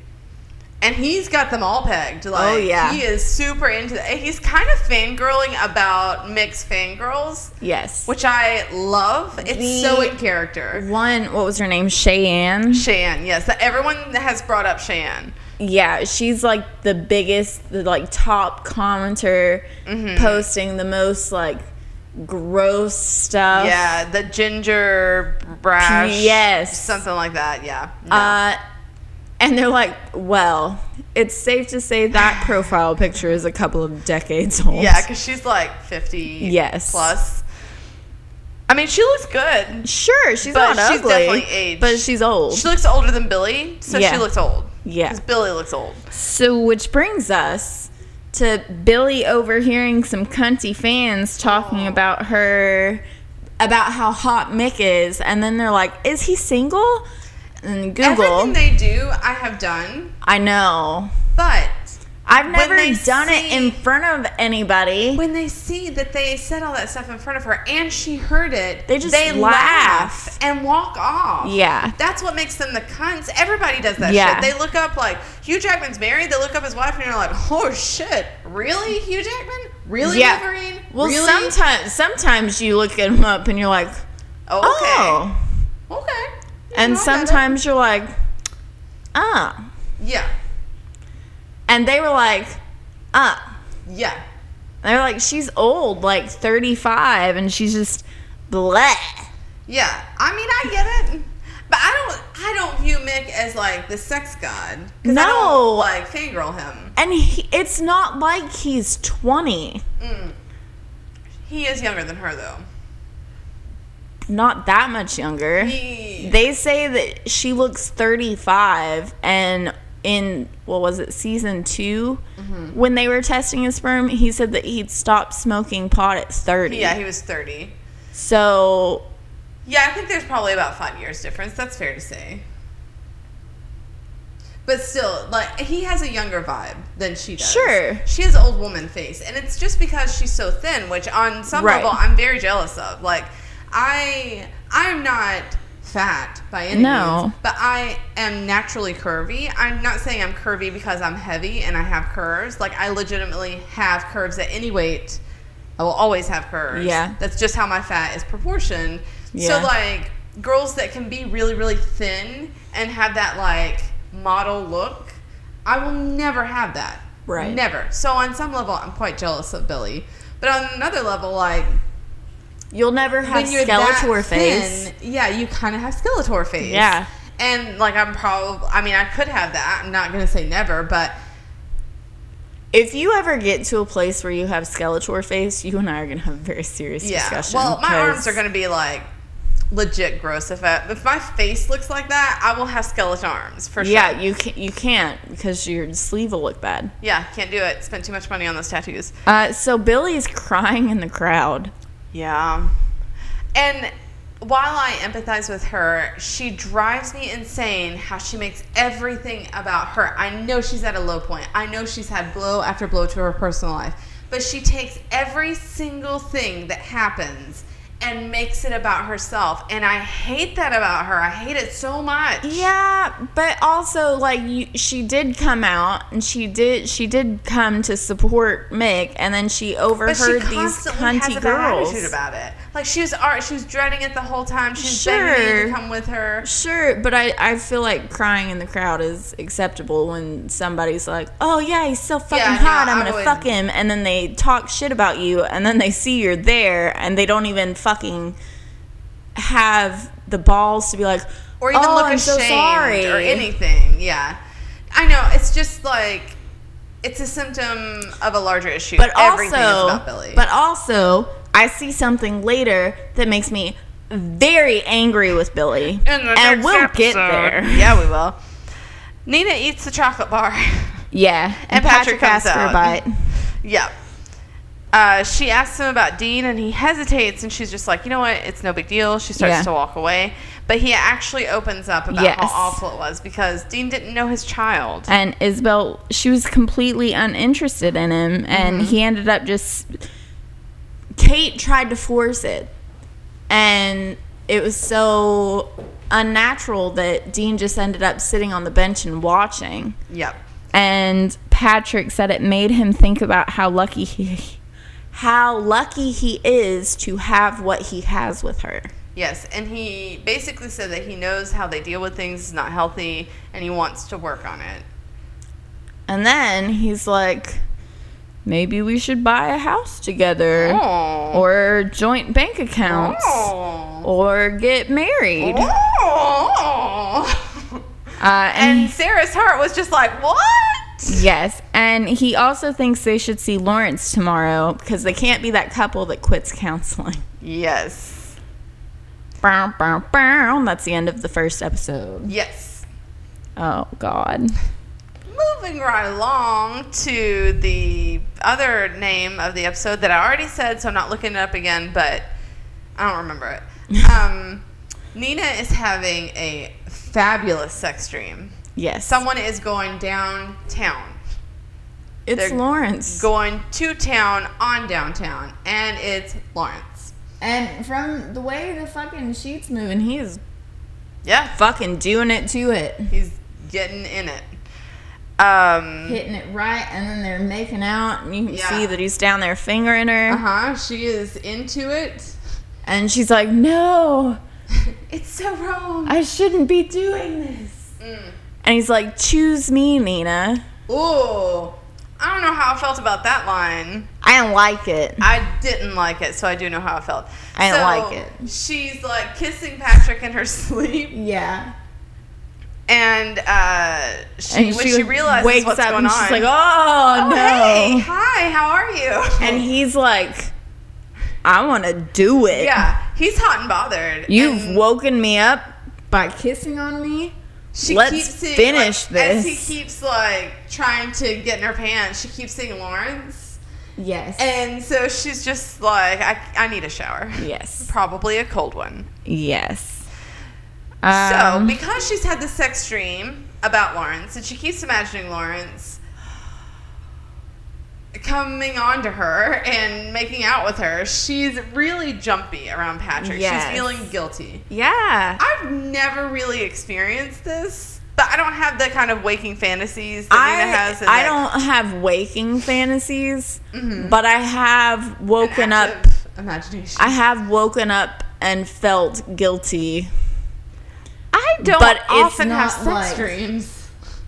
and he's got them all pegged. Like, Oh, yeah. he is super into. it. He's kind of fangirling about Mick's fangirls, yes. which I love. It's The- so in character. One, what was her name? Cheyenne. Cheyenne, yes, everyone has brought up Cheyenne. Yeah, she's like the biggest, the like top commenter, Mm-hmm. posting the most like gross stuff. Yeah, the ginger brash. Yes. something like that. Yeah. No. Uh, and they're like, well, it's safe to say that [sighs] profile picture is a couple of decades old. yeah, because she's like fifty. Yes. plus. I mean, she looks good. Sure, she's not she's ugly, definitely aged. but she's old. She looks older than Billie, so Yeah. she looks old. Yeah. Because Billie looks old. So, which brings us to Billie overhearing some cunty fans talking Oh. about her, about how hot Mick is, and then they're like, "Is he single?" And Google, Everything they do, I have done, I know. but I've never they done it in front of anybody. when they see that they said all that stuff in front of her and she heard it, They just laugh laugh. and walk off. Yeah. That's what makes them the cunts. Everybody does that Yeah. shit. They look up like Hugh Jackman's married, they look up his wife and you're like, oh shit, really, Hugh Jackman? Really, Yeah. Wolverine? Well, really? sometimes sometimes you look at him up and you're like, Oh, "Oh," okay. And sometimes you're like, "Ah," Yeah. and they were like, "Ah." Yeah. They're like, she's old, like 35, and she's just bleh. Yeah, I mean, I get it, but I don't. I don't view Mick as like the sex god. 'cause I No. don't, like fangirl him. And he, it's not like he's 20. Mm. He is younger than her though. Not that much younger. He. They say that she looks 35, and in, what was it, season 2 Mm-hmm. when they were testing his sperm, he said that he'd stopped smoking pot at 30. yeah, he was thirty. So, Yeah, I think there's probably about five years difference. That's fair to say. But still, like he has a younger vibe than she does. Sure. she has an old woman face, and it's just because she's so thin, which on some Right. level I'm very jealous of. Like, I I'm not fat by any No. means, but I am naturally curvy. I'm not saying I'm curvy because I'm heavy and I have curves. Like, I legitimately have curves at any weight. I will always have curves. Yeah. That's just how my fat is proportioned. Yeah. So like girls that can be really really thin and have that like model look, I will never have that. Right. Never. So on some level I'm quite jealous of Billie. But on another level like you'll never have Skeletor face. thin, yeah, you kind of have Skeletor face. Yeah. And like I'm probably I mean I could have that. I'm not going to say never, but If you ever get to a place where you have Skeletor face, you and I are gonna have a very serious yeah. discussion. Well, my arms are going to be like legit gross if I, if my face looks like that, I will have skeleton arms for sure. Yeah, you can't. You can't because your sleeve will look bad. Yeah, can't do it. Spent too much money on those tattoos. Uh, so Billie's crying in the crowd. Yeah. And while I empathize with her, she drives me insane how she makes everything about her. I know she's at a low point. I know she's had blow after blow to her personal life. But she takes every single thing that happens and makes it about herself. And I hate that about her. I hate it so much. Yeah, but also like you, she did come out and she did she did come to support Mick, and then she But overheard she these cunty girls. about it. Like she was, ar- she was dreading it the whole time. She was begging me to come with her. Sure, but I, I feel like crying in the crowd is acceptable when somebody's like, "Oh yeah, he's so fucking Yeah, no, hot, I'm I gonna would- fuck him," and then they talk shit about you, and then they see you're there, and they don't even fucking have the balls to be like, or even "Oh, look I'm so ashamed sorry," or anything. Yeah, I know. It's just like it's a symptom of a larger issue. But Everything also, is about Billie. but also, I see something later that makes me very angry with Billie, and we'll get there. [laughs] Yeah, we will. Nina eats the chocolate bar. [laughs] Yeah, and, And Patrick Patrick, asks for a bite. yep. Uh, she asks him about Dean, and he hesitates, and she's just like, you know what? It's no big deal. She starts Yeah. to walk away, but he actually opens up about Yes. how awful it was because Dean didn't know his child. and Isabel, she was completely uninterested in him, and Mm-hmm. he ended up just. Kate tried to force it, and it was so unnatural that Dean just ended up sitting on the bench and watching. Yep. And Patrick said it made him think about how lucky he, how lucky he is to have what he has with her. Yes, and he basically said that he knows how they deal with things is not healthy, and he wants to work on it. And then he's like, maybe we should buy a house together. Oh. or joint bank accounts Oh. or get married. Oh. Uh, and And Sarah's heart was just like, what? yes, and he also thinks they should see Lawrence tomorrow because they can't be that couple that quits counseling. Yes. Bow, bow, bow. That's the end of the first episode. Yes. Oh God. Moving right along to the other name of the episode that I already said, so I'm not looking it up again, but I don't remember it. [laughs] Um, Nina is having a fabulous sex dream. Yes. Someone is going downtown. it's they're Lawrence. Going to town on downtown, and it's Lawrence. and from the way the fucking sheets moving, he is Yeah, fucking doing it to it. he's getting in it. Um, Hitting it right, and then they're making out, and you can Yeah. see that he's down there fingering her. uh huh. She is into it. And she's like, No, [laughs] It's so wrong. I shouldn't be doing this. Mm. And he's like, Choose me, Nina. Ooh, I don't know how I felt about that line. I don't like it. I didn't like it, so I do know how I felt. I didn't So, like it. She's like kissing Patrick in her [laughs] sleep, Yeah. And uh, she when she, realizes wakes what's up going and on, she's like, Oh, "Oh, no. hey, hi, how are you? And he's like, I want to do it. yeah, he's hot and bothered. You've and woken me up by kissing on me. she let's keeps seeing, finish like, As this. he keeps like trying to get in her pants, she keeps seeing Lawrence, Yes. and so she's just like, I, I need a shower. yes. Probably a cold one. Yes. So, Um, because she's had the sex dream about Lawrence, and she keeps imagining Lawrence coming on to her and making out with her, she's really jumpy around Patrick. Yes. She's feeling guilty. yeah. I've never really experienced this, but I don't have the kind of waking fantasies that I, Nina has. I don't have waking fantasies, Mhm. but I have woken up. Imagination. I have woken up and felt guilty. I don't but often have sex like- dreams.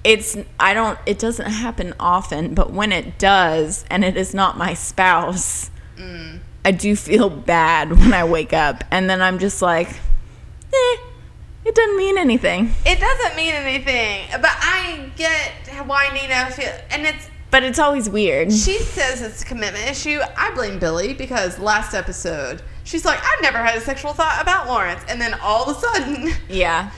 It's I don't it doesn't happen often, but when it does and it is not my spouse, Mm. I do feel bad when I wake up and then I'm just like, eh, it doesn't mean anything. It doesn't mean anything, but I get why Nina feel, and it's But it's always weird. She says it's a commitment issue. I blame Billie because last episode she's like, I've never had a sexual thought about Lawrence, and then all of a sudden, [laughs] Yeah.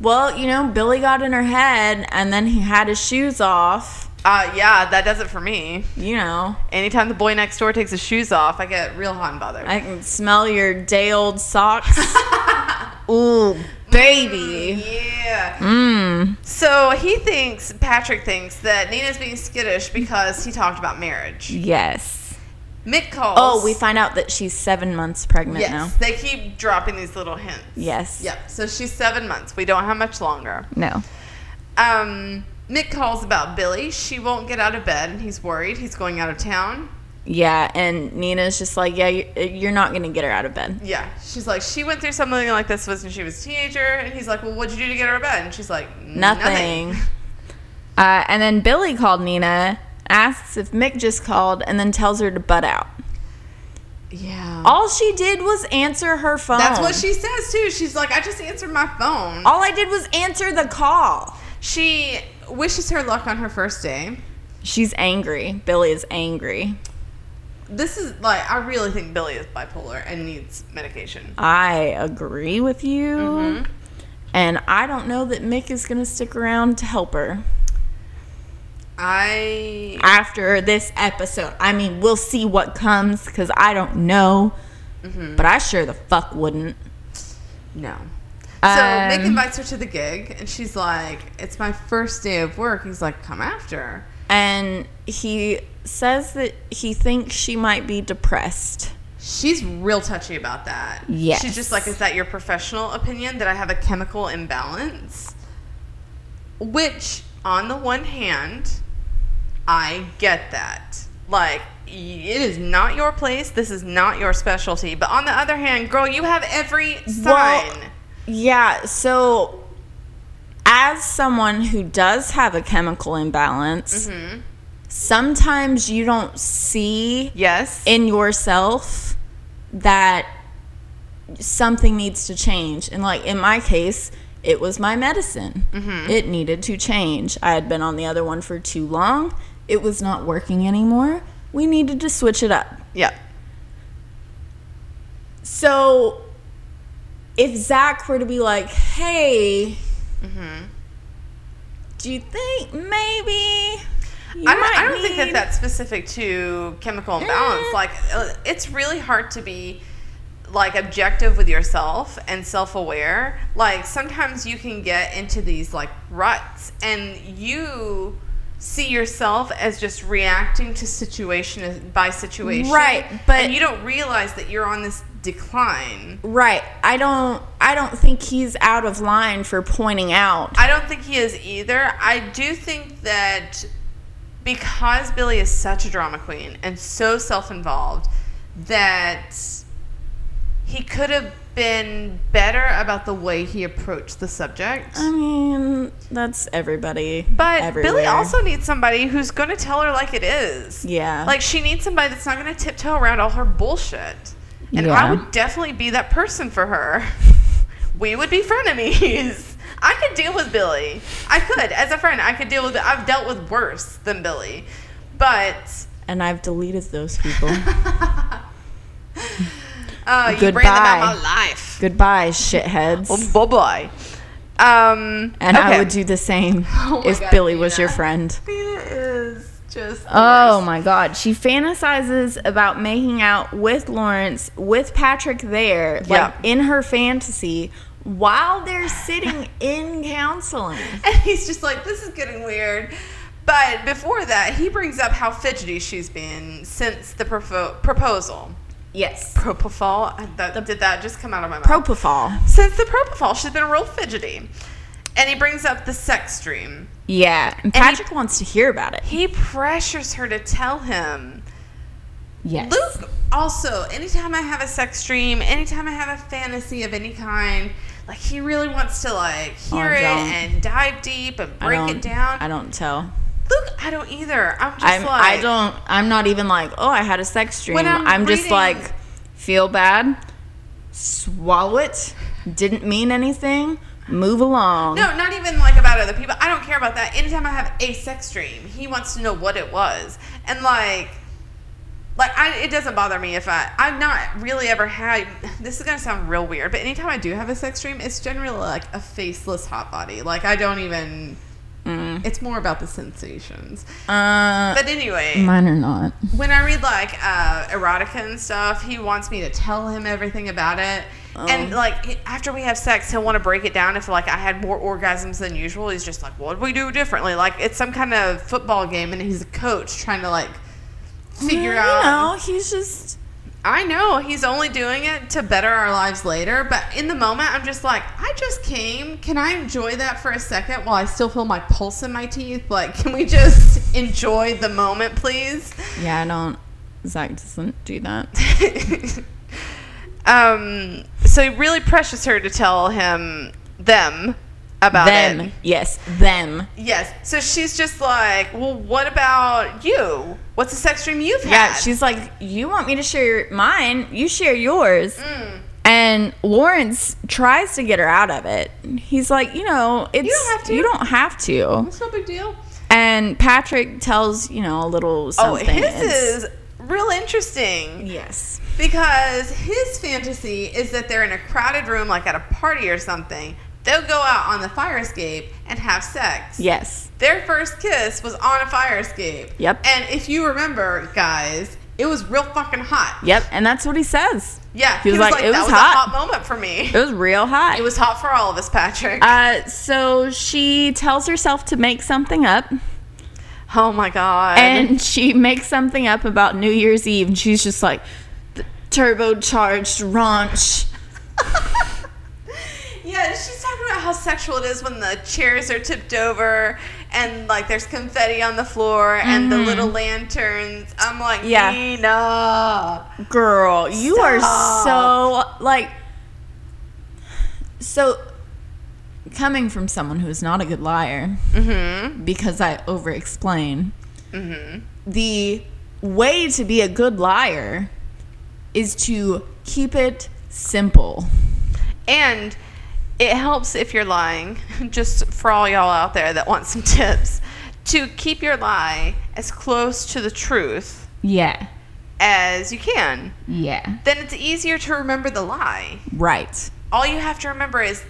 Well, you know, Billie got in her head and then he had his shoes off Uh, yeah, that does it for me. You know, Anytime the boy next door takes his shoes off, I get real hot and bothered. I can smell your day old socks. [laughs] Ooh, baby. Yeah. Mmm. So he thinks, Patrick thinks that Nina's being skittish because he talked about marriage. Yes. Mick calls. Oh, we find out that she's seven months pregnant Yes, now. they keep dropping these little hints. Yes. Yep. So she's seven months. We don't have much longer. No. Um, Mick calls about Billie. She won't get out of bed, and he's worried. He's going out of town. Yeah, and Nina's just like, yeah, you- you're not going to get her out of bed. Yeah, she's like, she went through something like this when she was a teenager, and he's like, well, what'd you do to get her out of bed? And she's like, Nothing. [laughs] Uh, and then Billie called Nina, asks if Mick just called, and then tells her to butt out. Yeah. All she did was answer her phone. That's what she says too. She's like, I just answered my phone. All I did was answer the call. She wishes her luck on her first day. She's angry. Billie is angry. This is like, I really think Billie is bipolar and needs medication. I agree with you. Mm-hmm. And I don't know that Mick is going to stick around to help her I after this episode. I mean, we'll see what comes because I don't know. Mm-hmm. But I sure the fuck wouldn't. no. So Mick Um, invites her to the gig, and she's like, "It's my first day of work." He's like, "Come after." And he says that he thinks she might be depressed. She's real touchy about that. Yes. She's just like, "Is that your professional opinion that I have a chemical imbalance?" Which, on the one hand, I get that. Like, it is not your place. This is not your specialty. But on the other hand, girl, you have every sign. Well, Yeah, so as someone who does have a chemical imbalance, Mm-hmm. sometimes you don't see yes. in yourself that something needs to change. And like in my case, it was my medicine. Mm-hmm. It needed to change. I had been on the other one for too long. It was not working anymore. We needed to switch it up. yeah. So if Zach were to be like, hey, Mm-hmm. do you think maybe you I don't, don't think that that's specific to chemical imbalance. Eh. Like, uh, it's really hard to be like objective with yourself and self-aware. Like, sometimes you can get into these like ruts, and you see yourself as just reacting to situation by situation, Right, but- and you don't realize that you're on this decline. Right. I don't I don't think he's out of line for pointing out. I don't think he is either. I do think that because Billie is such a drama queen and so self-involved that he could have been better about the way he approached the subject. I mean, that's everybody. But everywhere. Billie also needs somebody who's going to tell her like it is. Yeah. Like she needs somebody that's not going to tiptoe around all her bullshit. And I would definitely be that person for her. [laughs] we would be frenemies. I could deal with Billie. I could. As a friend, I could deal with. I've dealt with worse than Billie. But and I've deleted those people. [laughs] uh, you bring them out Goodbye. my life. Goodbye, shitheads. Oh, bye-bye. Um, and I would do the same [laughs] Oh if God, Billie was your friend. Nina is just Oh worst. my god. She fantasizes about making out with Lawrence with Patrick there, like Yeah. in her fantasy, while they're sitting [laughs] in counseling. And he's just like, this is getting weird. But before that, he brings up how fidgety she's been since the propo- proposal. Yes. Propofol? That, did that just come out of my mouth? Propofol. since the propofol, she's been real fidgety. And he brings up the sex dream. Yeah. And he- Patrick wants to hear about it. He pressures her to tell him. Yes. Luke also, anytime I have a sex dream, anytime I have a fantasy of any kind, like he really wants to like Oh, hear I it and dive deep and break it down. I don't tell. Luke, I don't either. I'm just I'm, like I don't. I'm not even like, oh, I had a sex dream. I'm I'm, just like, feel bad, swallow it. Didn't mean anything. Move along. No, not even like about other people. I don't care about that. Anytime I have a sex dream, he wants to know what it was. And like like I it doesn't bother me if I I've not really ever had this is gonna sound real weird, but anytime I do have a sex dream, it's generally like a faceless hot body. Like I don't even Mm. It's more about the sensations. Uh, But anyway, mine are not. when I read like uh, erotica and stuff, he wants me to tell him everything about it. And Oh. like after we have sex, he'll want to break it down. If like I had more orgasms than usual, he's just like, "What do we do differently?" Like it's some kind of football game, and he's a coach trying to like figure Well, out. You know, he's just. I know he's only doing it to better our lives later, but in the moment, I'm just like, I just came. Can I enjoy that for a second while I still feel my pulse in my teeth? Like, can we just [laughs] enjoy the moment, please? Yeah, I don't. Zach doesn't do that. [laughs] um, so he really pressures her to tell him them about them. it. Yes, them. Yes. So she's just like, well, what about you? What's the sex dream you've Yeah, had? she's like, you want me to share mine? You share yours. Mm. And Lawrence tries to get her out of it. He's like, you know, it's you don't have to. You don't have to. It's no big deal. And Patrick tells, you know, a little Oh, his It's- is real interesting. yes. Because his fantasy is that they're in a crowded room, like at a party or something. They'll go out on the fire escape and have sex. Yes. Their first kiss was on a fire escape. Yep. And if you remember, guys, it was real fucking hot. Yep. And that's what he says. Yeah. He was like, "It was was hot." a hot moment for me. It was real hot. It was hot for all of us, Patrick. Uh, so she tells herself to make something up, oh my god. and she makes something up about New Year's Eve, and she's just like, "The turbocharged raunch. Yeah, she's talking about how sexual it is when the chairs are tipped over and like there's confetti on the floor and the little lanterns. I'm like, Mm-hmm. Yeah. Nina. Girl, you are so like so coming from someone who is not a good liar Mm-hmm. because I over explain. Mm-hmm. The way to be a good liar is to keep it simple. And it helps if you're lying, [laughs] just for all y'all out there that want some [laughs] tips, to keep your lie as close to the truth Yeah. as you can. Yeah. Then it's easier to remember the lie. Right. All you have to remember is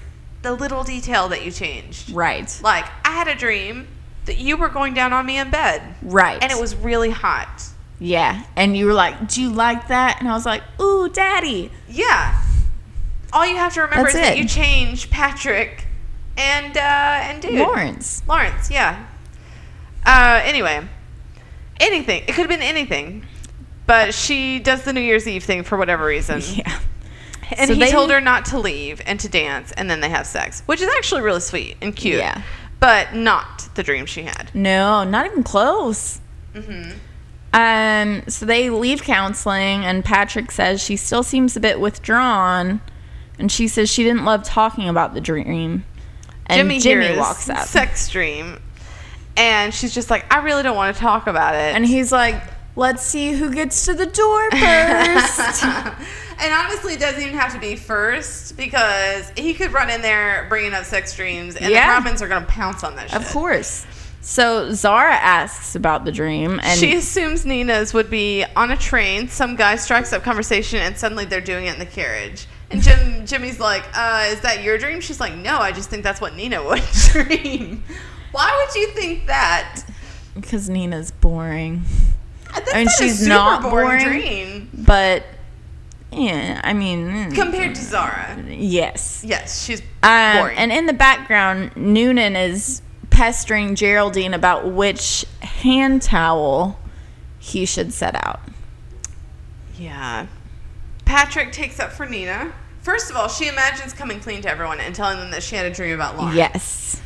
the little detail that you changed. Right. Like, I had a dream that you were going down on me in bed, Right. and it was really hot. Yeah. And you were like, "Do you like that?" And I was like, "Ooh, daddy." Yeah. All you have to remember That's is that it. you change Patrick and uh and dude Lawrence. Lawrence. Yeah. Uh. Anyway, anything. It could have been anything, but she does the New Year's Eve thing for whatever reason. [laughs] Yeah. And So he they- told her not to leave and to dance, and then they have sex, which is actually really sweet and cute. Yeah. But not the dream she had. No, not even close. hmm Um, so they leave counseling, and Patrick says she still seems a bit withdrawn, and she says she didn't love talking about the dream. And Jimmy, Jimmy, walks up, Sex dream, and she's just like, I really don't want to talk about it. and he's like, "Let's see who gets to the door first. [laughs] and honestly, it doesn't even have to be first because he could run in there bringing up sex dreams, and Yeah. the Proudmans are going to pounce on that shit. of course. So Zara asks about the dream, and she assumes Nina's would be on a train. Some guy strikes up conversation, and suddenly they're doing it in the carriage. And Jim, Jimmy's like, uh, "Is that your dream?" She's like, "No, I just think that's what Nina [laughs] would dream." Why would you think that? because Nina's boring, I mean, she's not boring, boring. dream but yeah, I mean, mm, compared to Zara. yes. Yes, she's Um, boring. and in the background, Noonan is pestering Geraldine about which hand towel he should set out. Yeah. Patrick takes up for Nina. First of all, she imagines coming clean to everyone and telling them that she had a dream about Lauren. Yes.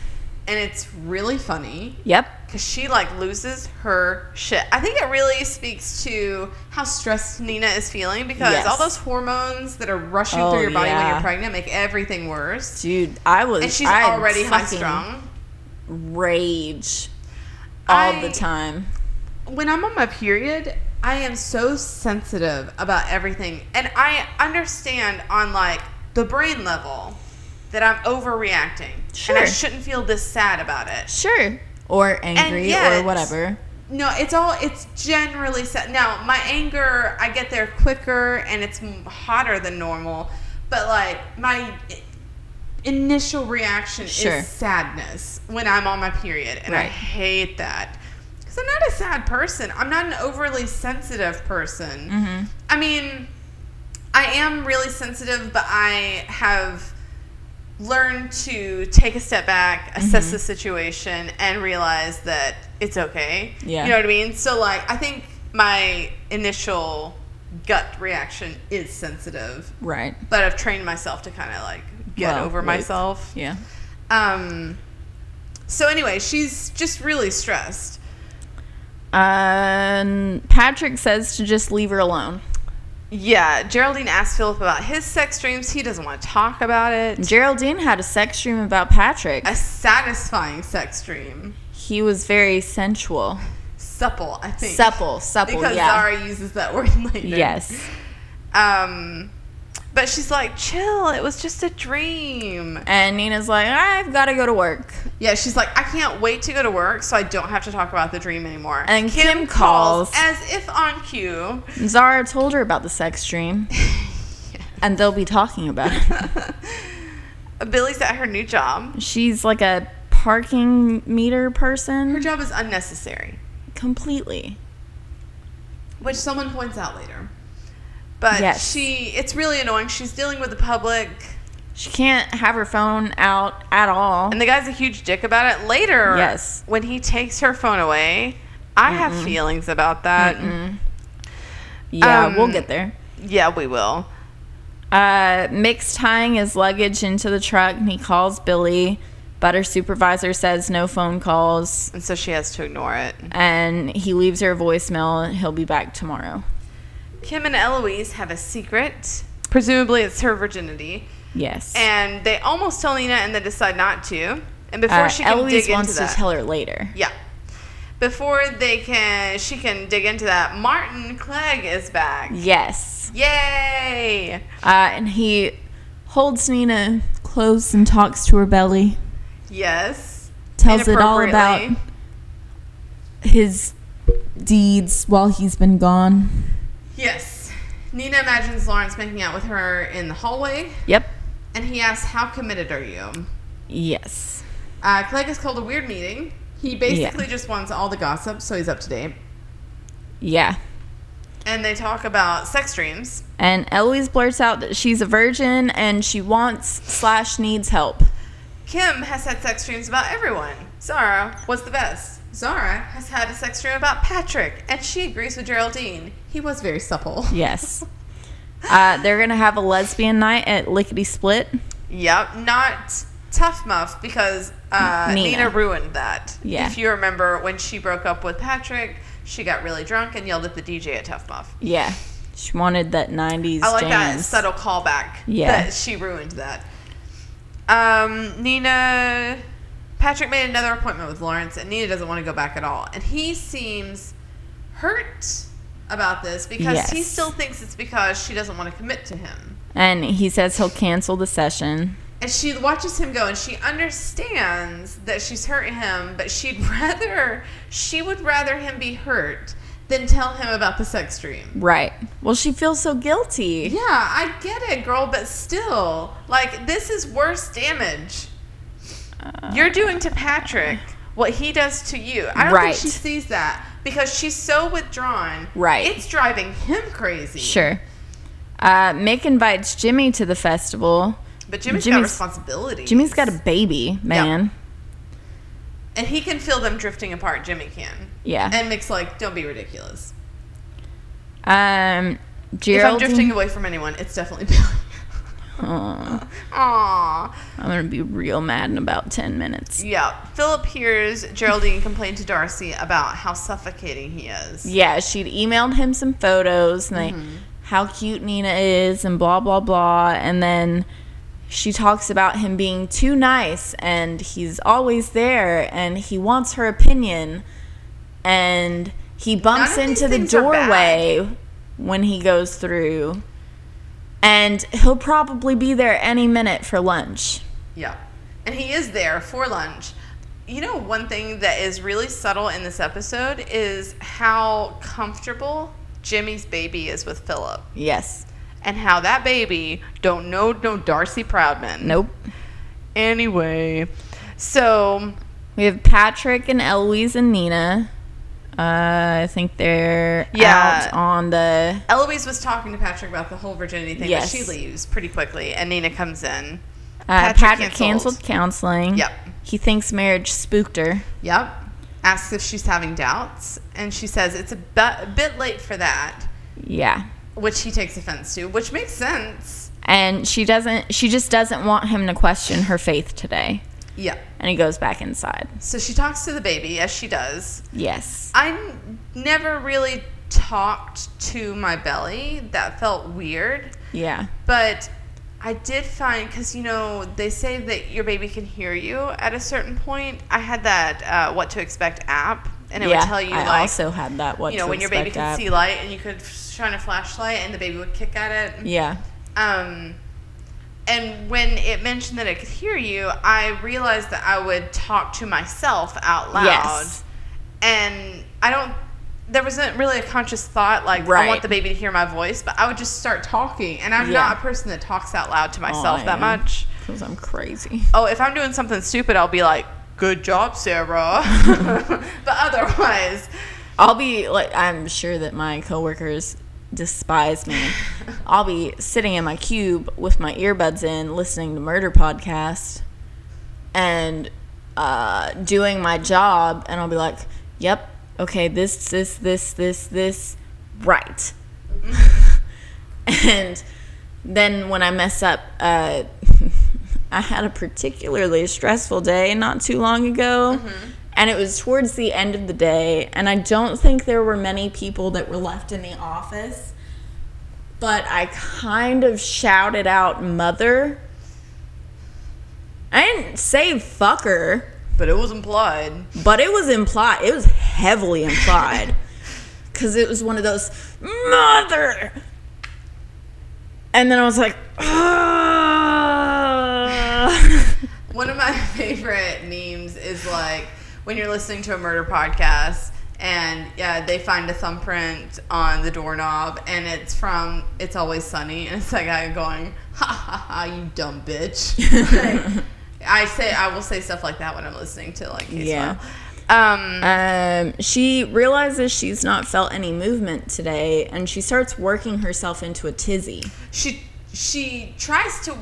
And it's really funny Yep. because she like loses her shit. I think it really speaks to how stressed Nina is feeling because Yes. all those hormones that are rushing Oh, through your oh, body when you're pregnant make everything worse. Dude, I was. And she's I already high fucking strung. Rage all I- the time. when I'm on my period, I am so sensitive about everything. And I understand on like the brain level that I'm overreacting. And I shouldn't feel this sad about it. Sure. Or angry yet- or whatever. No, it's all, it's generally sad. Now, my anger, I get there quicker and it's hotter than normal. But like my, initial reaction Sure. is sadness when I'm on my period, and I hate that I'm not a sad person. I'm not an overly sensitive person. Mm-hmm. I mean, I am really sensitive, but I have learned to take a step back, assess Mm-hmm. the situation, and realize that it's okay. Yeah. You know what I mean? So, like, I think my initial gut reaction is sensitive, Right. but I've trained myself to kind of like get Well, over wait. myself. Yeah. Um. So anyway, she's just really stressed. Um, Patrick says to just leave her alone. Yeah, Geraldine asked Philip about his sex dreams. He doesn't want to talk about it. Geraldine had a sex dream about Patrick. A satisfying sex dream. He was very sensual. Supple, I think. Supple, supple, Because yeah. Zara uses that word [laughs] later. Yes. Um, but she's like, chill. It was just a dream. And Nina's like, I've got to go to work. Yeah, she's like, I can't wait to go to work, so I don't have to talk about the dream anymore. And Kim calls. as if on cue. Zara told her about the sex dream. [laughs] And they'll be talking about it. [laughs] Billie's at her new job. She's like a parking meter person. Her job is unnecessary, Completely. which someone points out later. But Yes. she, it's really annoying. She's dealing with the public, She can't have her phone out at all. and the guy's a huge dick about it. Later, Yes. when he takes her phone away, I have feelings about that. Yeah, Um, we'll get there. Yeah, we will. Uh, Mick's tying his luggage into the truck and he calls Billie, but her supervisor says no phone calls And so she has to ignore it. and he leaves her a voicemail and he'll be back tomorrow. Kim and Eloise have a secret. Presumably, it's her virginity. Yes. And they almost tell Nina and they decide not to. And before uh, she can Eloise dig wants into that. to tell her later. Yeah. Before they can, she can dig into that. Martin Clegg is back. Yes. Yay! Uh, and he holds Nina close and talks to her belly. Yes. Tells it all about his deeds while he's been gone. Yes. Nina imagines Lawrence making out with her in the hallway, Yep. and he asks, "How committed are you?" Yes. Uh, Clegg is called a weird meeting. He basically just wants all the gossip, so he's up to date. Yeah. And they talk about sex dreams. And Eloise blurts out that she's a virgin and she wants slash needs help. Kim has had sex dreams about everyone. Zara was the best. Zara has had a sex dream about Patrick, and she agrees with Geraldine. He was very supple. [laughs] Yes. Uh, they're gonna have a lesbian night at Lickety Split. Yep, not Tough Muff because uh, Nina. Nina. ruined that. Yeah. If you remember when she broke up with Patrick, she got really drunk and yelled at the DJ at Tough Muff. Yeah. She wanted that '90s. I like that subtle callback. Yeah. That she ruined that. Um, Nina, Patrick made another appointment with Lawrence, and Nina doesn't want to go back at all. And he seems hurt about this because he still thinks it's because she doesn't want to commit to him. And he says he'll cancel the session. And she watches him go, and she understands that she's hurting him, but she'd [laughs] rather, she would rather him be hurt than tell him about the sex dream. Right. Well, she feels so guilty. Yeah, I get it, girl, but still, like, this is worse damage. You're doing to Patrick what he does to you. I don't Right. think she sees that because she's so withdrawn. Right. It's driving him crazy. Sure. Uh, Mick invites Jimmy to the festival. But Jimmy's got Jimmy's- responsibilities. Jimmy's got a baby, man. And he can feel them drifting apart. Jimmy can. Yeah. And Mick's like, don't be ridiculous. Um, If I'm drifting away from anyone, it's definitely Billie. Aw, Aww. I'm gonna be real mad in about ten minutes. Yeah. Philip hears Geraldine complain to Darcy about how suffocating he is. Yeah, she'd emailed him some photos and like Mm-hmm. how cute Nina is and blah blah blah, and then she talks about him being too nice and he's always there and he wants her opinion, and he bumps None of these into the things are bad. doorway when he goes through, and he'll probably be there any minute for lunch. Yeah. And he is there for lunch. You know, one thing that is really subtle in this episode is how comfortable Jimmy's baby is with Philip. Yes. And how that baby don't know no Darcy Proudman. Nope. anyway. So We have Patrick and Eloise and Nina. Uh, I think they're Yeah. out on the. Eloise was talking to Patrick about the whole virginity thing, Yes. but she leaves pretty quickly, and Nina comes in. Uh, Patrick Patrick, canceled. canceled. counseling. Yep. He thinks marriage spooked her. Yep. Asks if she's having doubts, and she says it's a, a bit late for that, Yeah. which he takes offense to, which makes sense. And she doesn't. She just doesn't want him to question her faith today. Yeah. And he goes back inside. So she talks to the baby, as she does. Yes. I never really talked to my belly. That felt weird. Yeah. But I did find, because, you know, they say that your baby can hear you at a certain point. I had that uh, What to Expect app, and it yeah. would tell you, like I like, also had that. What you know, to when your baby could app. see light and you could shine a flashlight and the baby would kick at it. Yeah. Um, and when it mentioned that it could hear you, I realized that I would talk to myself out loud. Yes. And I don't, there wasn't really a conscious thought like, I want the baby to hear my voice, but I would just start talking. And I'm Yeah. not a person that talks out loud to myself I that am. much. Because I'm crazy. Oh, if I'm doing something stupid, I'll be like, good job, Sarah. [laughs] [laughs] but otherwise, I'll be like, I'm sure that my coworkers despise me. I'll be sitting in my cube with my earbuds in, listening to murder podcast, and uh, doing my job, and I'll be like, "Yep, okay, this, this, this, this, this, right." [laughs] and then when I mess up, uh, [laughs] I had a particularly stressful day not too long ago. And it was towards the end of the day. And I don't think there were many people that were left in the office. But I kind of shouted out, Mother. I didn't say fucker, but it was implied. but it was implied. It was heavily implied. [laughs] Because it was one of those, Mother. And then I was like, ah. One of my [laughs] favorite memes is like when you're listening to a murder podcast and yeah, they find a thumbprint on the doorknob and it's from It's Always Sunny and it's that guy going, ha ha ha, you dumb bitch. Like, [laughs] I say I will say stuff like that when I'm listening to like Case Yeah. File. Um, Um, she realizes she's not felt any movement today, and she starts working herself into a tizzy. she she tries to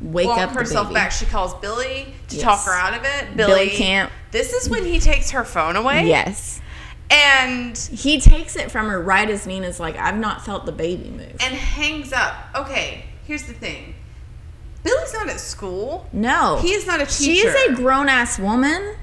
Wake up the herself back. She calls Billie to Yes. talk her out of it. Billie Billie, can't. This is when he takes her phone away. Yes, And he takes it from her right as Nina's like, "I've not felt the baby move." and hangs up. Okay, here's the thing. Billie's not at school. No, He is not a She is a grown ass woman.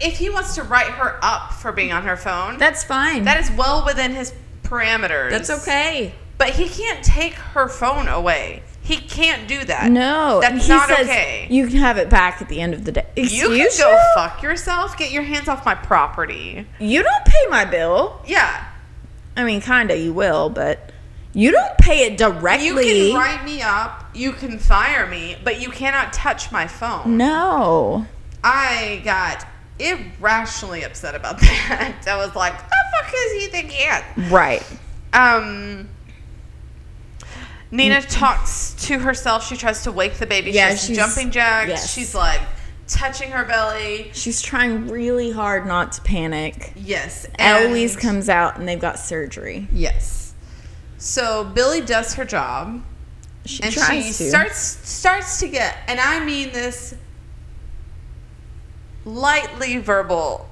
If he wants to write her up for being on her phone, That's fine. that is well within his parameters. That's okay. But he can't take her phone away. He can't do that. No, That's not says okay. You can have it back at the end of the day. You Excuse can go fuck yourself. Get your hands off my property. You don't pay my bill. Yeah. I mean, kinda. You will, but you don't pay it directly. You can write me up. You can fire me, but you cannot touch my phone. no. I got irrationally upset about [laughs] that. I was like, "What the fuck is he thinking?" Right. Um. Nina talks to herself. She tries to wake the baby. Yeah, she's, she's- jumping jacks. yes. She's like touching her belly. She's trying really hard not to panic. Yes. Eloise comes out and they've got surgery. Yes. So Billie does her job. She and tries she to. starts starts to get and i mean this lightly verbal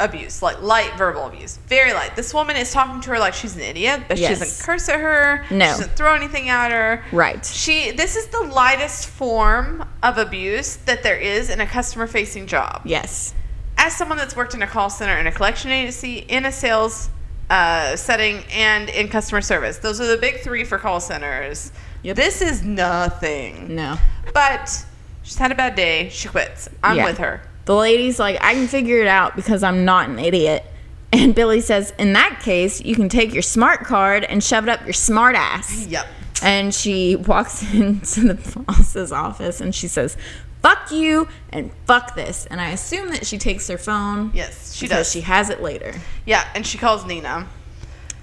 abuse like light verbal abuse very light this woman is talking to her like she's an idiot but Yes. she doesn't curse at her No. she doesn't throw anything at her Right. she this is the lightest form of abuse that there is in a customer facing job Yes. as someone that's worked in a call center in a collection agency in a sales uh, setting and in customer service those are the big three for call centers Yep. this is nothing No. but she's had a bad day she quits i'm Yeah. with her The lady's like, I can figure it out because I'm not an idiot. And Billie says, in that case, you can take your smart card and shove it up your smart ass. yep And she walks [laughs] into the boss's office and she says, fuck you and fuck this. And I assume that she takes her phone. yes she does she has it later. yeah and she calls nina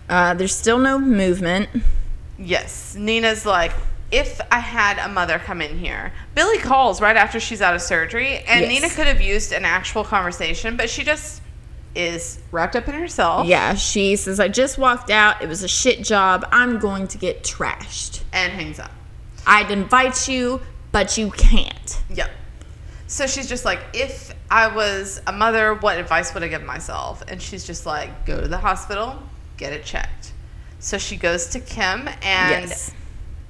Uh, there's still no movement. yes nina's like if I had a mother come in here, Billie calls right after she's out of surgery, and Yes. Nina could have used an actual conversation, but she just is wrapped up in herself Yeah, she says, I just walked out. It was a shit job. I'm going to get trashed. and hangs up. I'd invite you, but you can't. Yep. So she's just like, if I was a mother, what advice would I give myself? And she's just like, go to the hospital, get it checked. So she goes to Kim, and yes.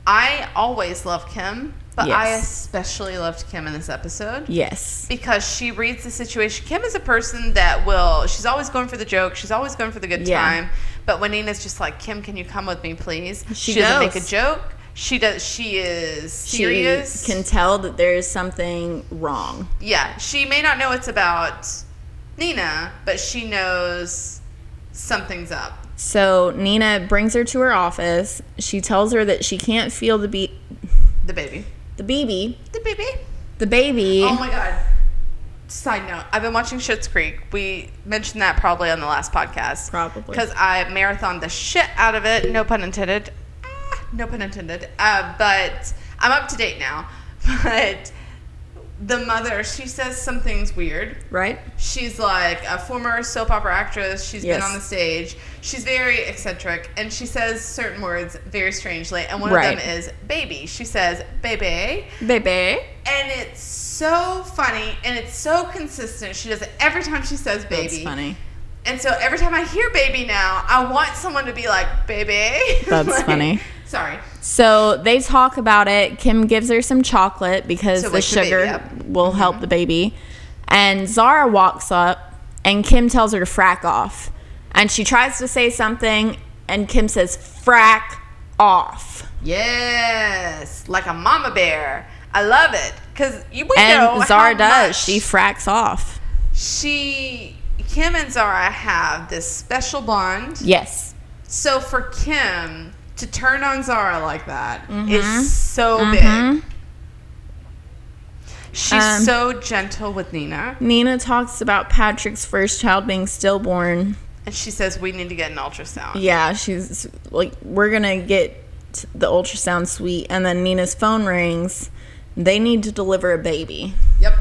I always love Kim, but I especially loved Kim in this episode. Yes. because she reads the situation. Kim is a person that will, she's always going for the joke. She's always going for the good Yeah. time. But when Nina's just like, Kim, can you come with me, please? She doesn't make a joke. She does. She is She serious. can tell that there's something wrong. yeah, she may not know it's about Nina, but she knows something's up. So Nina brings her to her office. She tells her that she can't feel the be- The baby. the baby, The baby. the baby. Oh my god. Side note, I've been watching Schitt's Creek. We mentioned that probably on the last podcast. Probably. Because I marathoned the shit out of it. No pun intended. Ah, no pun intended. Uh, but I'm up to date now. [laughs] But the mother, she says some things weird. right? She's like a former soap opera actress. She's been on the stage. She's very eccentric, and she says certain words very strangely. And one Right. of them is baby. She says baby, Baby. and it's so funny and it's so consistent. She does it every time she says baby. That's funny. And so every time I hear baby now, I want someone to be like baby. [laughs] That's Like, funny. Sorry. So they talk about it. Kim gives her some chocolate because To the the sugar. Mm-hmm. will help the baby. And Zara walks up and Kim tells her to frack off. And she tries to say something and Kim says, frack off. Yes, like a mama bear. I love it because you we And know Zara does. She fracks off. she Kim and Zara have this special bond. Yes. So for Kim to turn on Zara like that is Mm-hmm. so big. She's Um, so gentle with Nina, Nina talks about Patrick's first child being stillborn. and she says we need to get an ultrasound. Yeah, she's like, we're gonna get the ultrasound suite, and then Nina's phone rings. They need to deliver a baby, Yep.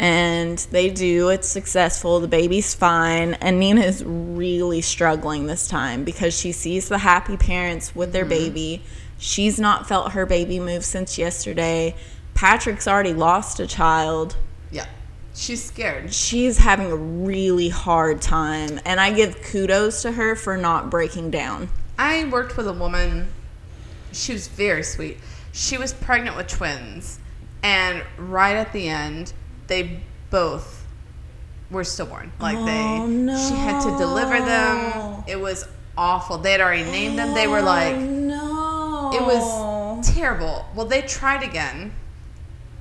And they do. It's successful. The baby's fine, and Nina is really struggling this time because she sees the happy parents with their mm-hmm. baby. She's not felt her baby move since yesterday. Patrick's already lost a child. Yeah. She's scared. She's having a really hard time, and I give kudos to her for not breaking down. I worked with a woman. She was very sweet. She was pregnant with twins, and right at the end, they both were stillborn. Like Oh, they, she had to deliver them. It was awful. They had already named them. They were oh, like, no. it was terrible. Well, they tried again,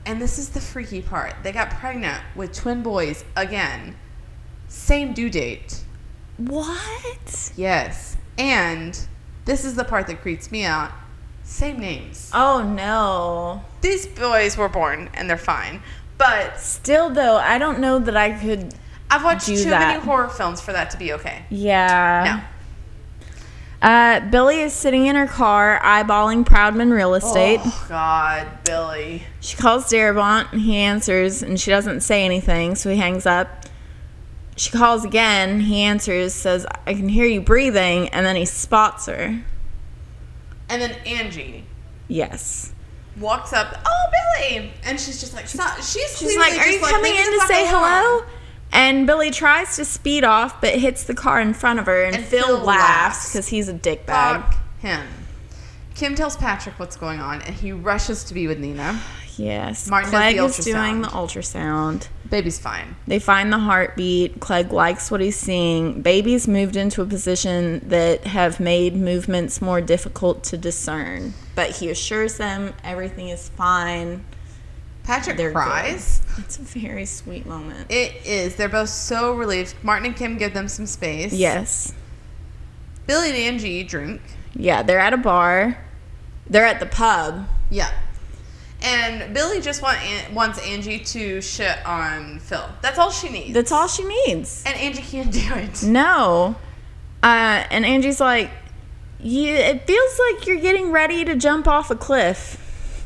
and this is the freaky part. They got pregnant with twin boys again, same due date. what? Yes. And this is the part that creeps me out. Same names. Oh no. These boys were born and they're fine. But Still though, I don't know that I could. I've watched too that. many horror films for that to be okay. Yeah. No. Uh, Billie is sitting in her car eyeballing Proudman Real Estate. Oh, God, Billie. She calls Darabont and he answers and she doesn't say anything, so he hangs up. She calls again, he answers, says, I can hear you breathing, and then he spots her. And then Angie Yes. Walks up. Oh, Billie! And she's just like. She's, She's like, Are you like, coming in to say hello? And Billie tries to speed off, but hits the car in front of her, and, And Phil, Phil laughs laughs. because he's a dickbag. Fuck him. Kim tells Patrick what's going on, and he rushes to be with Nina. Yes. Martin Clegg the is doing the ultrasound. Baby's fine. They find the heartbeat. Clegg likes what he's seeing. Baby's moved into a position that have made movements more difficult to discern. But he assures them everything is fine. Patrick They're cries. It's a very sweet moment. It is. They're both so relieved. Martin and Kim give them some space. Yes. Billie and Angie drink. Yeah, they're at a bar. They're at the pub. Yeah. And Billie just want, wants Angie to shit on Phil. That's all she needs. That's all she needs. and Angie can't do it. No. Uh, and Angie's like, you, it feels like you're getting ready to jump off a cliff.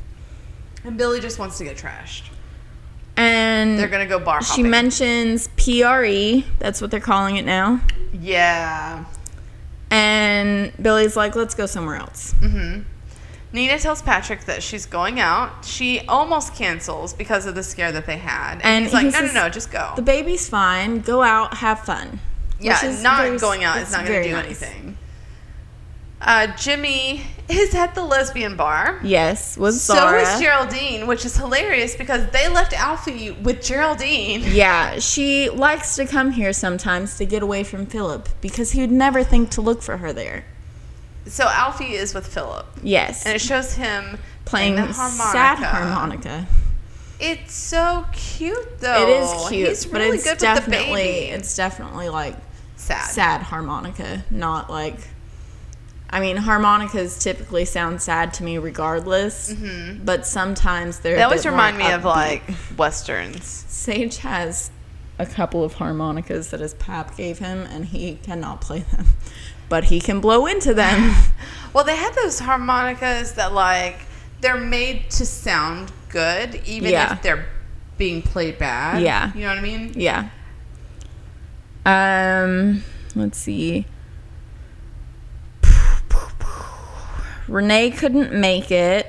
And Billie just wants to get trashed. And They're gonna go bar she mentions PRE. That's what they're calling it now. Yeah. And Billie's like, let's go somewhere else. Nina tells Patrick that she's going out. She almost cancels because of the scare that they had. And, And he's like, he no, says, no, no, just go. The baby's fine. Go out, have fun. yeah, Which is not very- going out it's is not going to do nice. anything. Uh, Jimmy is at the lesbian bar. Yes, with So is Geraldine, which is hilarious because they left Alfie with Geraldine. [laughs] Yeah, she likes to come here sometimes to get away from Philip because he would never think to look for her there. So Alfie is with Philip, Yes, and it shows him playing the harmonica. sad harmonica. It's so cute, though. It is cute, He's but really it's good with the definitely baby. it's definitely like sad. sad harmonica, not like. I mean, harmonicas typically sound sad to me regardless, mm-hmm. but sometimes they're. They always remind me of like westerns. Sage has a couple of harmonicas that his pap gave him, and he cannot play them, but he can blow into them. [laughs] [laughs] Well, they have those harmonicas that like they're made to sound good, even Yeah. if they're being played bad. Yeah. you know what I mean. yeah. Um, let's see. [sighs] Renee couldn't make it.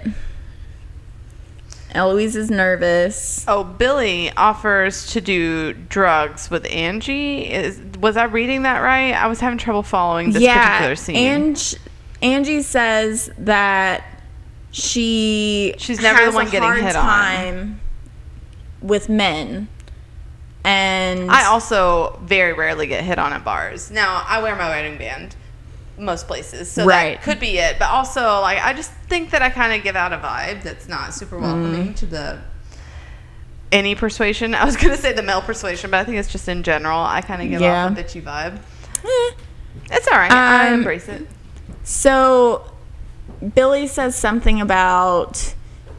Eloise is nervous. Oh, Billie offers to do drugs with Angie. Is was I reading that right? I was having trouble following this yeah, particular scene. Ange, Angie says that she She's never the one a getting hard hit on. with men, and I also very rarely get hit on at bars. Now I wear my wedding band most places, so Right. that could be it. But also, like, I just think that I kind of give out a vibe that's not super welcoming Mm. to the any persuasion. [laughs] I was gonna say the male persuasion, but I think it's just in general. I kind of give Yeah. off a bitchy vibe. Eh. It's all right. I Um, embrace it. So Billie says something about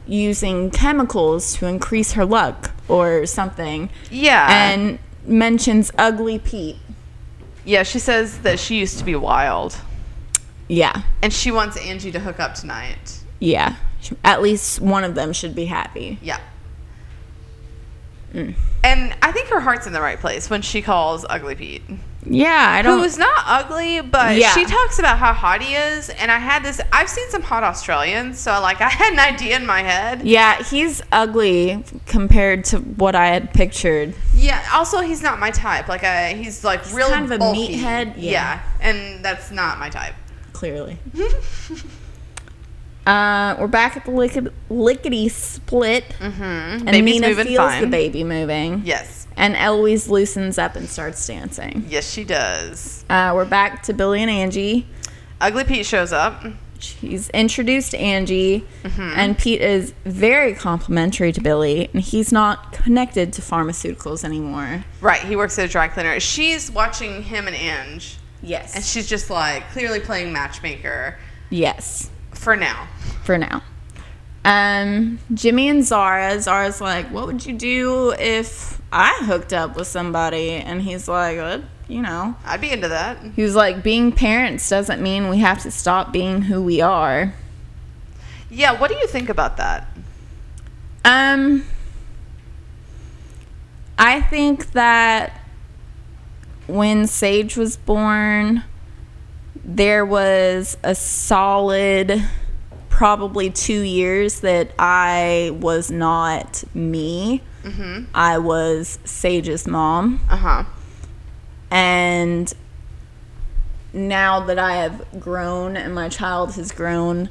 using chemicals to increase her luck or something, Yeah, and mentions Ugly Pete. Yeah. She says that she used to be wild, Yeah, and she wants Angie to hook up tonight. yeah. At least one of them should be happy. Yeah. Mm. And I think her heart's in the right place when she calls Ugly Pete. Yeah, I don't. Who's not ugly, but Yeah. she talks about how hot he is. And I had this, I've seen some hot Australians, so like [laughs] I had an idea in my head. yeah, he's ugly compared to what I had pictured. Yeah, also, he's not my type. Like, I, he's like real kind of a bulky. meathead, yeah. Yeah. and that's not my type. Clearly. [laughs] uh, we're back at the lickety, lickety split, Mm-hmm. and Baby's Mina moving feels fine. the baby moving. Yes. And Eloise loosens up and starts dancing. Yes, she does. Uh, we're back to Billy and Angie. Ugly Pete shows up. She's introduced Angie, Mm-hmm. and Pete is very complimentary to Billie, and he's not connected to pharmaceuticals anymore. Right, he works at a dry cleaner. She's watching him and Ange, Yes. and she's just like clearly playing matchmaker yes, for now. for now. Um, Jimmy and Zara. Zara's like, "What would you do if I hooked up with somebody?" And he's like, uh, "You know." I'd be into that. He was like, "Being parents doesn't mean we have to stop being who we are." Yeah, what do you think about that? Um, I think that when Sage was born, there was a solid, probably two years that I was not me. Mm-hmm. I was Sage's mom. Uh huh. And now that I have grown and my child has grown,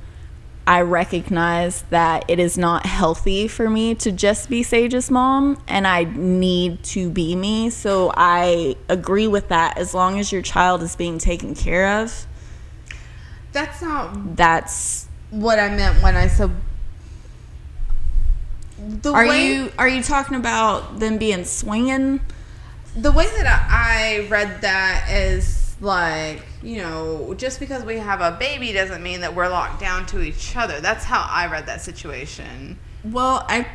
I recognize that it is not healthy for me to just be Sage's mom and I need to be me. So I agree with that. As long as your child is being taken care of, That's not that's what I meant when I said. The Are way, you are you talking about them being swinging? the way that I read that is like you know just because we have a baby doesn't mean that we're locked down to each other. That's how I read that situation. Well, I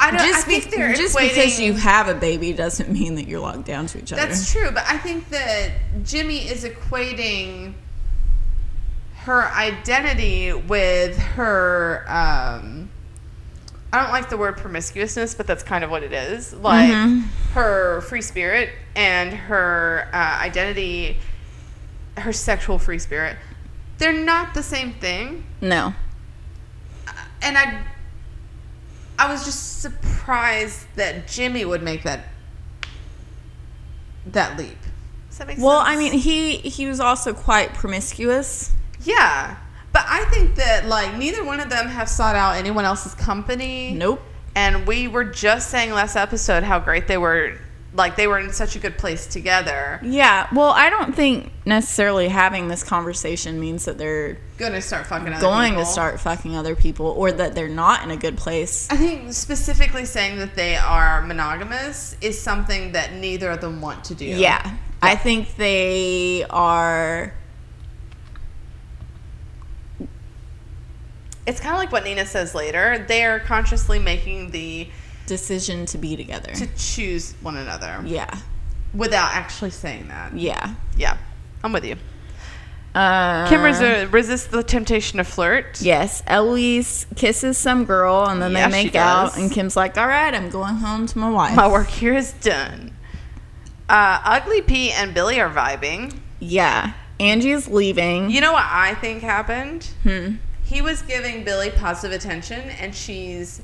I don't. just, I think be- they're just because you have a baby doesn't mean that you're locked down to each other. That's true, but I think that Jimmy is equating her identity with her um I don't like the word promiscuousness, but that's kind of what it is. Like Mhm. her free spirit and her uh, identity, her sexual free spirit, they're not the same thing. No. And I, I was just surprised that Jimmy would make that that leap. Does that make Well, sense? I mean, he he was also quite promiscuous. Yeah. But I think that like neither one of them have sought out anyone else's company. Nope. And we were just saying last episode how great they were like they were in such a good place together. Yeah. Well, I don't think necessarily having this conversation means that they're Gonna start fucking other going to start fucking other people or that they're not in a good place. I think specifically saying that they are monogamous is something that neither of them want to do. Yeah. I think they are It's kind of like what Nina says later. They are consciously making the decision to be together. to choose one another yeah. without actually saying that. Yeah. Yeah, I'm with you. Uh, Kim resi- resists the temptation to flirt. Yes, Eloise kisses some girl and then Yeah, they make out, and Kim's like, "All right, I'm going home to my wife." My work here is done. Uh, Ugly Pete and Billie are vibing. Yeah, Angie's leaving. You know what I think happened? Hmm. He was giving Billie positive attention, and she's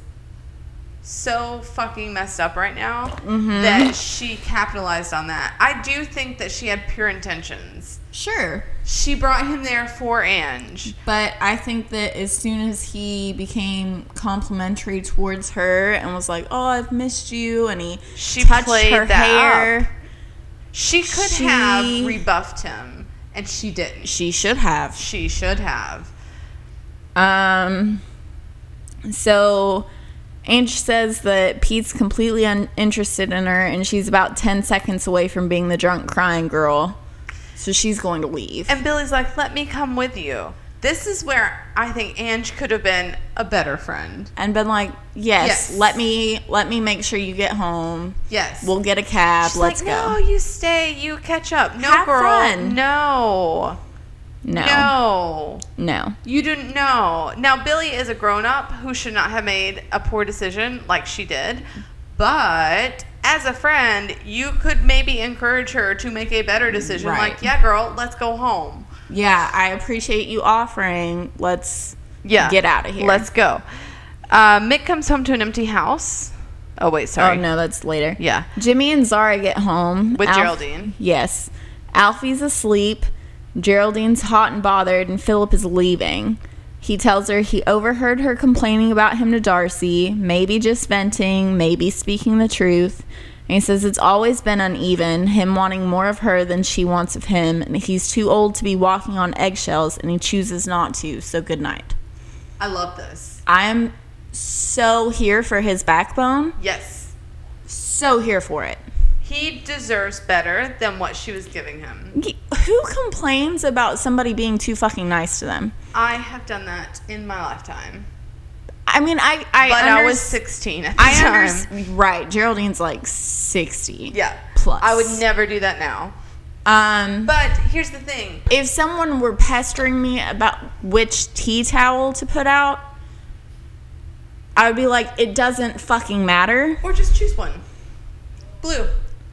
so fucking messed up right now Mm-hmm. that she capitalized on that. I do think that she had pure intentions. Sure, She brought him there for Ange. but I think that as soon as he became complimentary towards her and was like, "Oh, I've missed you," and he She touched played her hair, up. She could She- have rebuffed him, and she didn't. she should have. She should have. Um, so Ange says that Pete's completely uninterested in her, and she's about ten seconds away from being the drunk crying girl. So she's going to leave. And Billie's like, let me come with you. This is where I think Ange could have been a better friend. and been like, yes, Yes. let me let me make sure you get home. Yes. We'll get a cab. She's Let's like, go. No, you stay. You catch up. No, Have girl. fun. No. No, No. no, You didn't know. Now, Billie is a grown up who should not have made a poor decision like she did. But as a friend, you could maybe encourage her to make a better decision. Right. Like, yeah, girl, let's go home. Yeah, I appreciate you offering. Let's Yeah. get out of here. Let's go. Uh, Mick comes home to an empty house. Oh, wait, sorry. Oh no, that's later. Yeah. Jimmy and Zara get home With Alf- Geraldine. Yes. Alfie's asleep. Geraldine's hot and bothered, and Philip is leaving. He tells her he overheard her complaining about him to Darcy, maybe just venting, maybe speaking the truth. And he says it's always been uneven, him wanting more of her than she wants of him, and he's too old to be walking on eggshells, and he chooses not to, so good night. I love this. I'm so here for his backbone. Yes. So here for it. He deserves better than what she was giving him. Who complains about somebody being too fucking nice to them? I have done that in my lifetime. I mean, I I But I was 16 at the I time. Right, Geraldine's like sixty. Yeah. plus. I would never do that now. Um, But here's the thing. if someone were pestering me about which tea towel to put out, I would be like, it doesn't fucking matter. Or just choose one. Blue.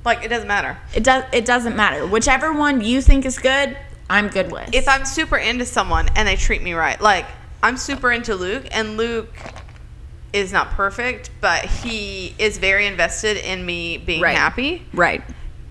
Like, it doesn't matter. It does. It doesn't matter. Whichever one you think is good, I'm good with. If I'm super into someone and they treat me right, like, I'm super into Luke, and Luke is not perfect, but he is very invested in me being Right. happy. right.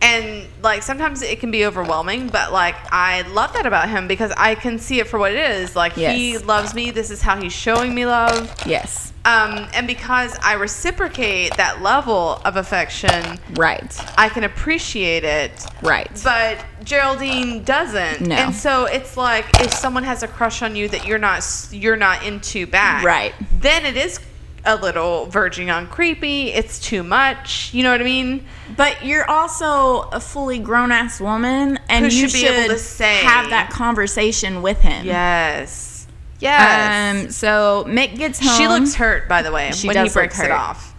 And like sometimes it can be overwhelming but like i love that about him because i can see it for what it is like he loves me this is how he's showing me love Yes. um, and because i reciprocate that level of affection Right. i can appreciate it Right. but geraldine doesn't No. and so it's like if someone has a crush on you that you're not you're not into back Right. then it is a little verging on creepy it's too much you know what i mean But you're also a fully grown ass woman, and Who you should be able to say- have that conversation with him. Yes. Yes. Um. So Mick gets home. she looks hurt, by the way, She when he breaks it off.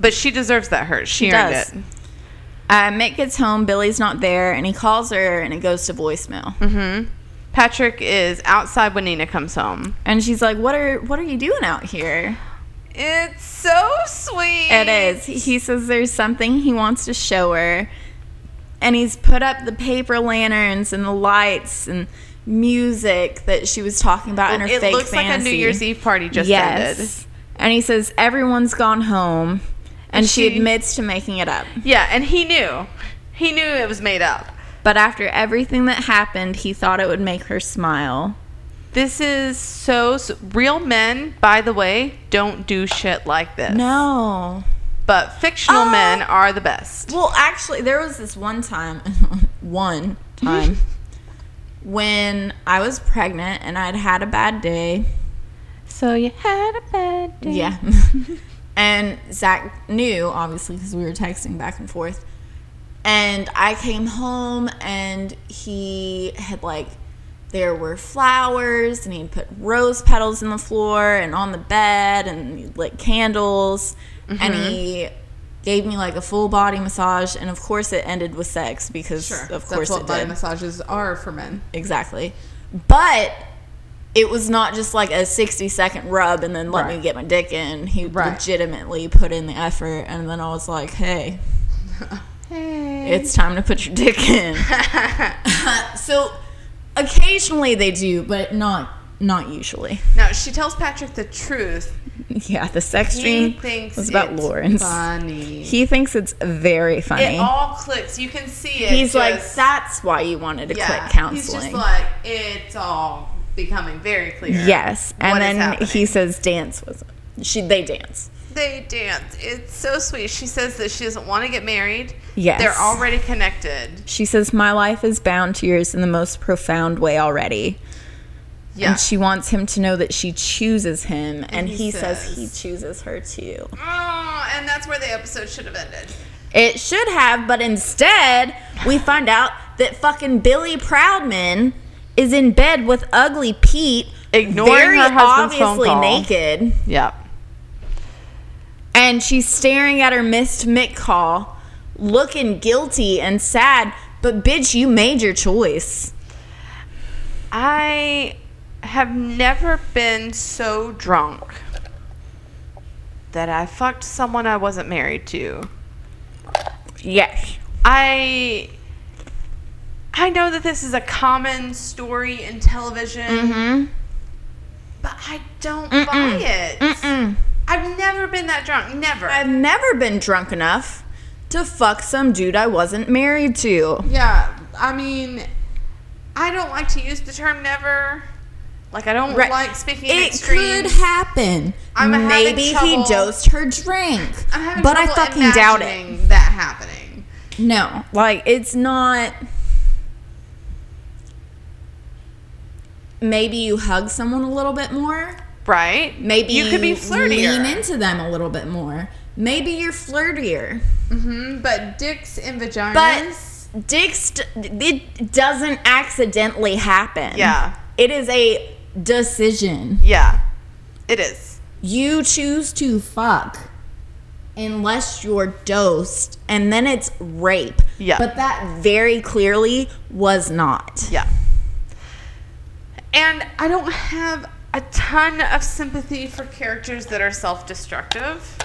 But she deserves that hurt. She, She earned does. it. Uh, Mick gets home. Billie's not there, and he calls her, and it goes to voicemail. Mm-hmm. Patrick is outside when Nina comes home. And she's like, "What are what are you doing out here?" It's so sweet. It is. He says there's something he wants to show her. And he's put up the paper lanterns and the lights and music that she was talking about in her It fake looks like a. New Year's Eve party just yes. ended. And he says everyone's gone home. And she, she- admits to making it up. Yeah, and he knew. He knew it was made up. But after everything that happened, he thought it would make her smile. This is so s- real men, by the way, don't do shit like this. No. But fictional Oh. men are the best. Well, actually, there was this one time, [laughs] one time, [laughs] when I was pregnant and I'd had a bad day. So you had a bad day. Yeah. [laughs] and Zach knew, obviously, because we were texting back and forth. And I came home and he had like, there were flowers and he put rose petals in the floor and on the bed and lit candles. And he mm-hmm. gave me like a full body massage. And of course, it ended with sex because, of course, it did. massages are for men. Exactly. But it was not just like a 60 second rub and then let me get my dick in. He Right. legitimately put in the effort. And then I was like, hey, [laughs] Hey. it's time to put your dick in. [laughs] [laughs] so occasionally they do, but not not usually. Now she tells Patrick the truth. [laughs] Yeah, the sex dream thinks was about it's Lawrence. Funny. He thinks it's very funny. it all clicks. You can see it. He's like, that's why you wanted to yeah, He's counseling. just like, it's all becoming very clear. yes, and then he says dance with she. They dance. They dance. It's so sweet. She says that she doesn't want to get married. Yes. They're already connected. She says, My life is bound to yours in the most profound way already. Yeah. And she wants him to know that she chooses him, and, he he, says, says- he chooses her too. oh, and that's where the episode should have ended. It should have, but instead, we find out that fucking Billie Proudman is in bed with Ugly Pete, Ignoring very her husband's phone obviously call. naked, Yep. And she's staring at her missed Mick call, looking guilty and sad. But bitch, you made your choice. I have never been so drunk that I fucked someone I wasn't married to. Yes. I I know that this is a common story in television, Mm-hmm. but I don't buy it. I've never been that drunk. Never. I've never been drunk enough to fuck some dude I wasn't married to. yeah, I mean, I don't like to use the term never. Like I don't Right. like speaking in It extremes. could happen. I'm having Maybe trouble- he dosed her drink. I'm having but I trouble fucking doubt it. imagining That happening. No, like it's not. Maybe you hug someone a little bit more. Right? Maybe you could be flirtier. Lean into them a little bit more. Maybe you're flirtier. hmm But dicks and vaginas. But dicks, it doesn't accidentally happen. Yeah. It is a decision. yeah, it is. You choose to fuck unless you're dosed, and then it's rape. Yeah. But that very clearly was not. Yeah. And I don't have a ton of sympathy for characters that are self-destructive.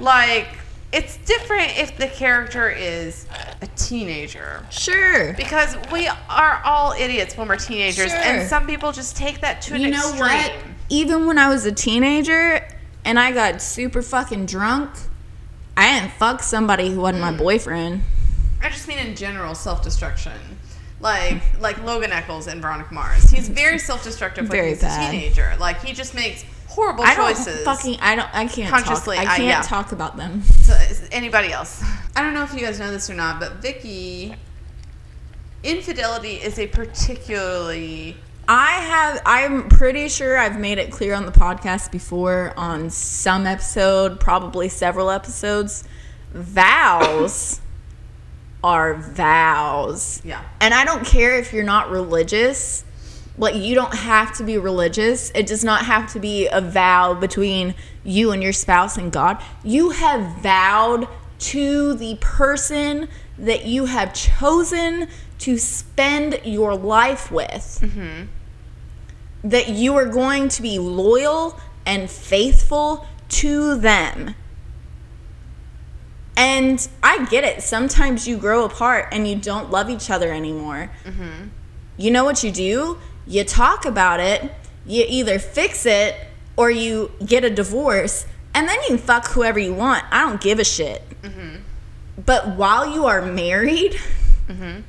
Like it's different if the character is a teenager. Sure. Because we are all idiots when we're teenagers, Sure. and some people just take that to an You know extreme. what? Even when I was a teenager and I got super fucking drunk, I didn't fuck somebody who wasn't my Mm. boyfriend. I just mean in general self-destruction. Like like Logan Echolls and Veronica Mars. He's very self-destructive when Very he's bad. a teenager. Like he just makes horrible I don't choices. fucking I don't I can't Consciously, talk. I I- can't yeah. talk about them. to anybody else. I don't know if you guys know this or not, but Vicky, infidelity is a particularly I have I'm pretty sure I've made it clear on the podcast before on some episode, probably several episodes. Vows are vows. yeah. And I don't care if you're not religious. Like you don't have to be religious. It does not have to be a vow between you and your spouse and God. You have vowed to the person that you have chosen to spend your life with. Mm-hmm. That you are going to be loyal and faithful to them. And I get it. Sometimes you grow apart and you don't love each other anymore. Mm-hmm. You know what you do? You talk about it, you either fix it or you get a divorce, and then you can fuck whoever you want. I don't give a shit. Mm-hmm. But while you are married, mm-hmm.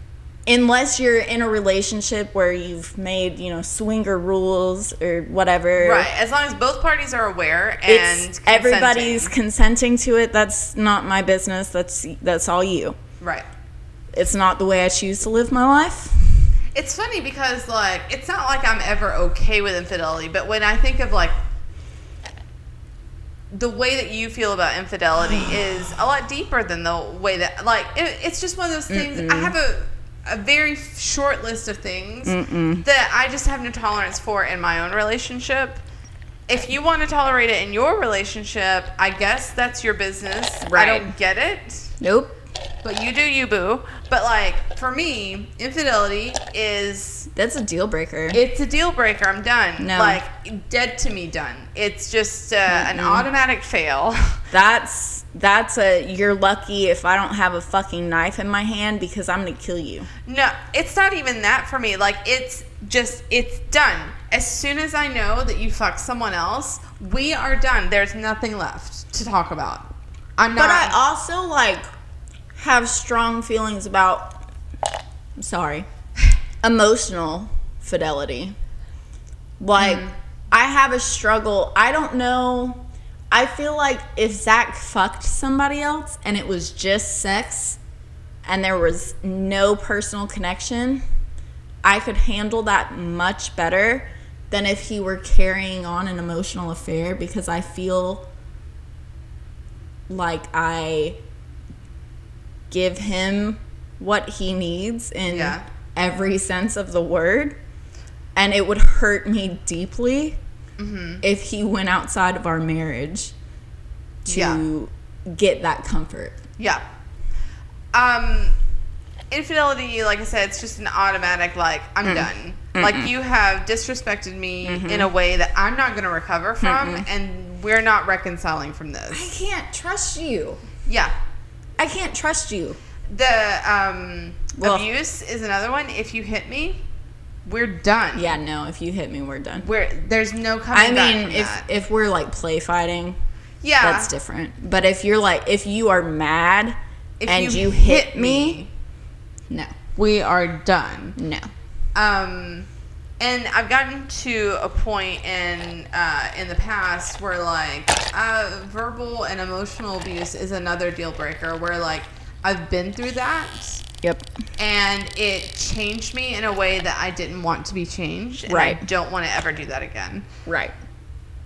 Unless you're in a relationship where you've made, you know, swinger rules or whatever, Right. As long as both parties are aware and it's everybody's consenting. consenting to it. That's not my business. That's that's all you. right. It's not the way I choose to live my life. It's funny because like it's not like I'm ever okay with infidelity, but when I think of like the way that you feel about infidelity [sighs] is a lot deeper than the way that like it, it's just one of those things. I have a a very short list of things that I just have no tolerance for in my own relationship. If you want to tolerate it in your relationship, I guess that's your business. I don't get it. Nope. But you do you, boo. But like for me, infidelity is That's a deal breaker. it's a deal breaker. I'm done. No. Like dead to me, done. It's just uh, an automatic fail. [laughs] That's that's a you're lucky if I don't have a fucking knife in my hand because I'm gonna kill you. no, it's not even that for me. Like it's just it's done. As soon as I know that you fuck someone else, we are done. There's nothing left to talk about. I'm not. But I also like have strong feelings about I'm sorry. Emotional fidelity. Like mm. I have a struggle. I don't know. I feel like if Zach fucked somebody else and it was just sex and there was no personal connection, I could handle that much better than if he were carrying on an emotional affair because I feel like I give him what he needs in Yeah. every sense of the word. And it would hurt me deeply mm-hmm. if he went outside of our marriage to get that comfort. Yeah. Um, infidelity, like I said, it's just an automatic, like, I'm mm. done. Like, you have disrespected me mm-hmm. in a way that I'm not going to recover from, and we're not reconciling from this. I can't trust you. Yeah. I can't trust you. The um, Well- abuse is another one. If you hit me, we're done. Yeah, no, if you hit me, we're done. We're, there's no coming I back mean, if that. if we're like play fighting, yeah. that's different. But if you're like if you are mad If and you, hit, me, no. we are done. No. Um, and I've gotten to a point in uh, in the past where like uh, verbal and emotional abuse is another deal breaker. Where like I've been through that Yep. and it changed me in a way that I didn't want to be changed. And I Right. don't want to ever do that again. Right.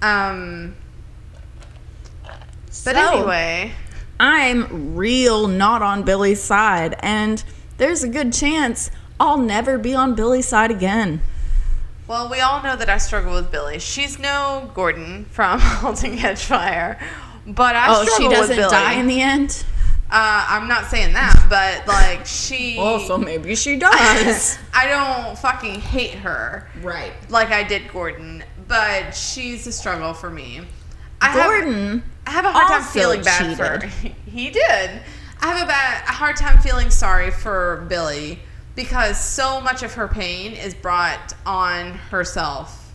Um, but So- anyway, I'm real not on Billie's side, and there's a good chance I'll never be on Billie's side again. Well, we all know that I struggle with Billie. She's no Gordon from [laughs] Halt and Catch Fire, but I oh, struggle with she doesn't die in the end? Uh, I'm not saying that, but like she. [laughs] Also, maybe she does. [laughs] I don't fucking hate her right. like I did Gordon, but she's a struggle for me. I have, Gordon. I have a hard time feeling bad for. cheated. He did. I have a bad, a hard time feeling sorry for Billie because so much of her pain is brought on herself.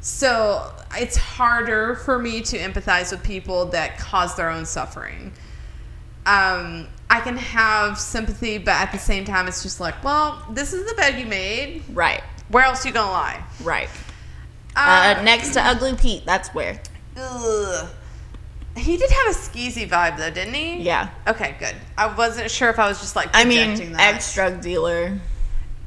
So it's harder for me to empathize with people that cause their own suffering. Um, I can have sympathy, but at the same time, it's just like, well, this is the bed you made. Right. Where else you gonna lie? Right. Uh, Uh, next to Ugly Pete, that's where. ugh. He did have a skeezy vibe, though, didn't he? Yeah. Okay, good. I wasn't sure if I was just like I mean, ex drug dealer.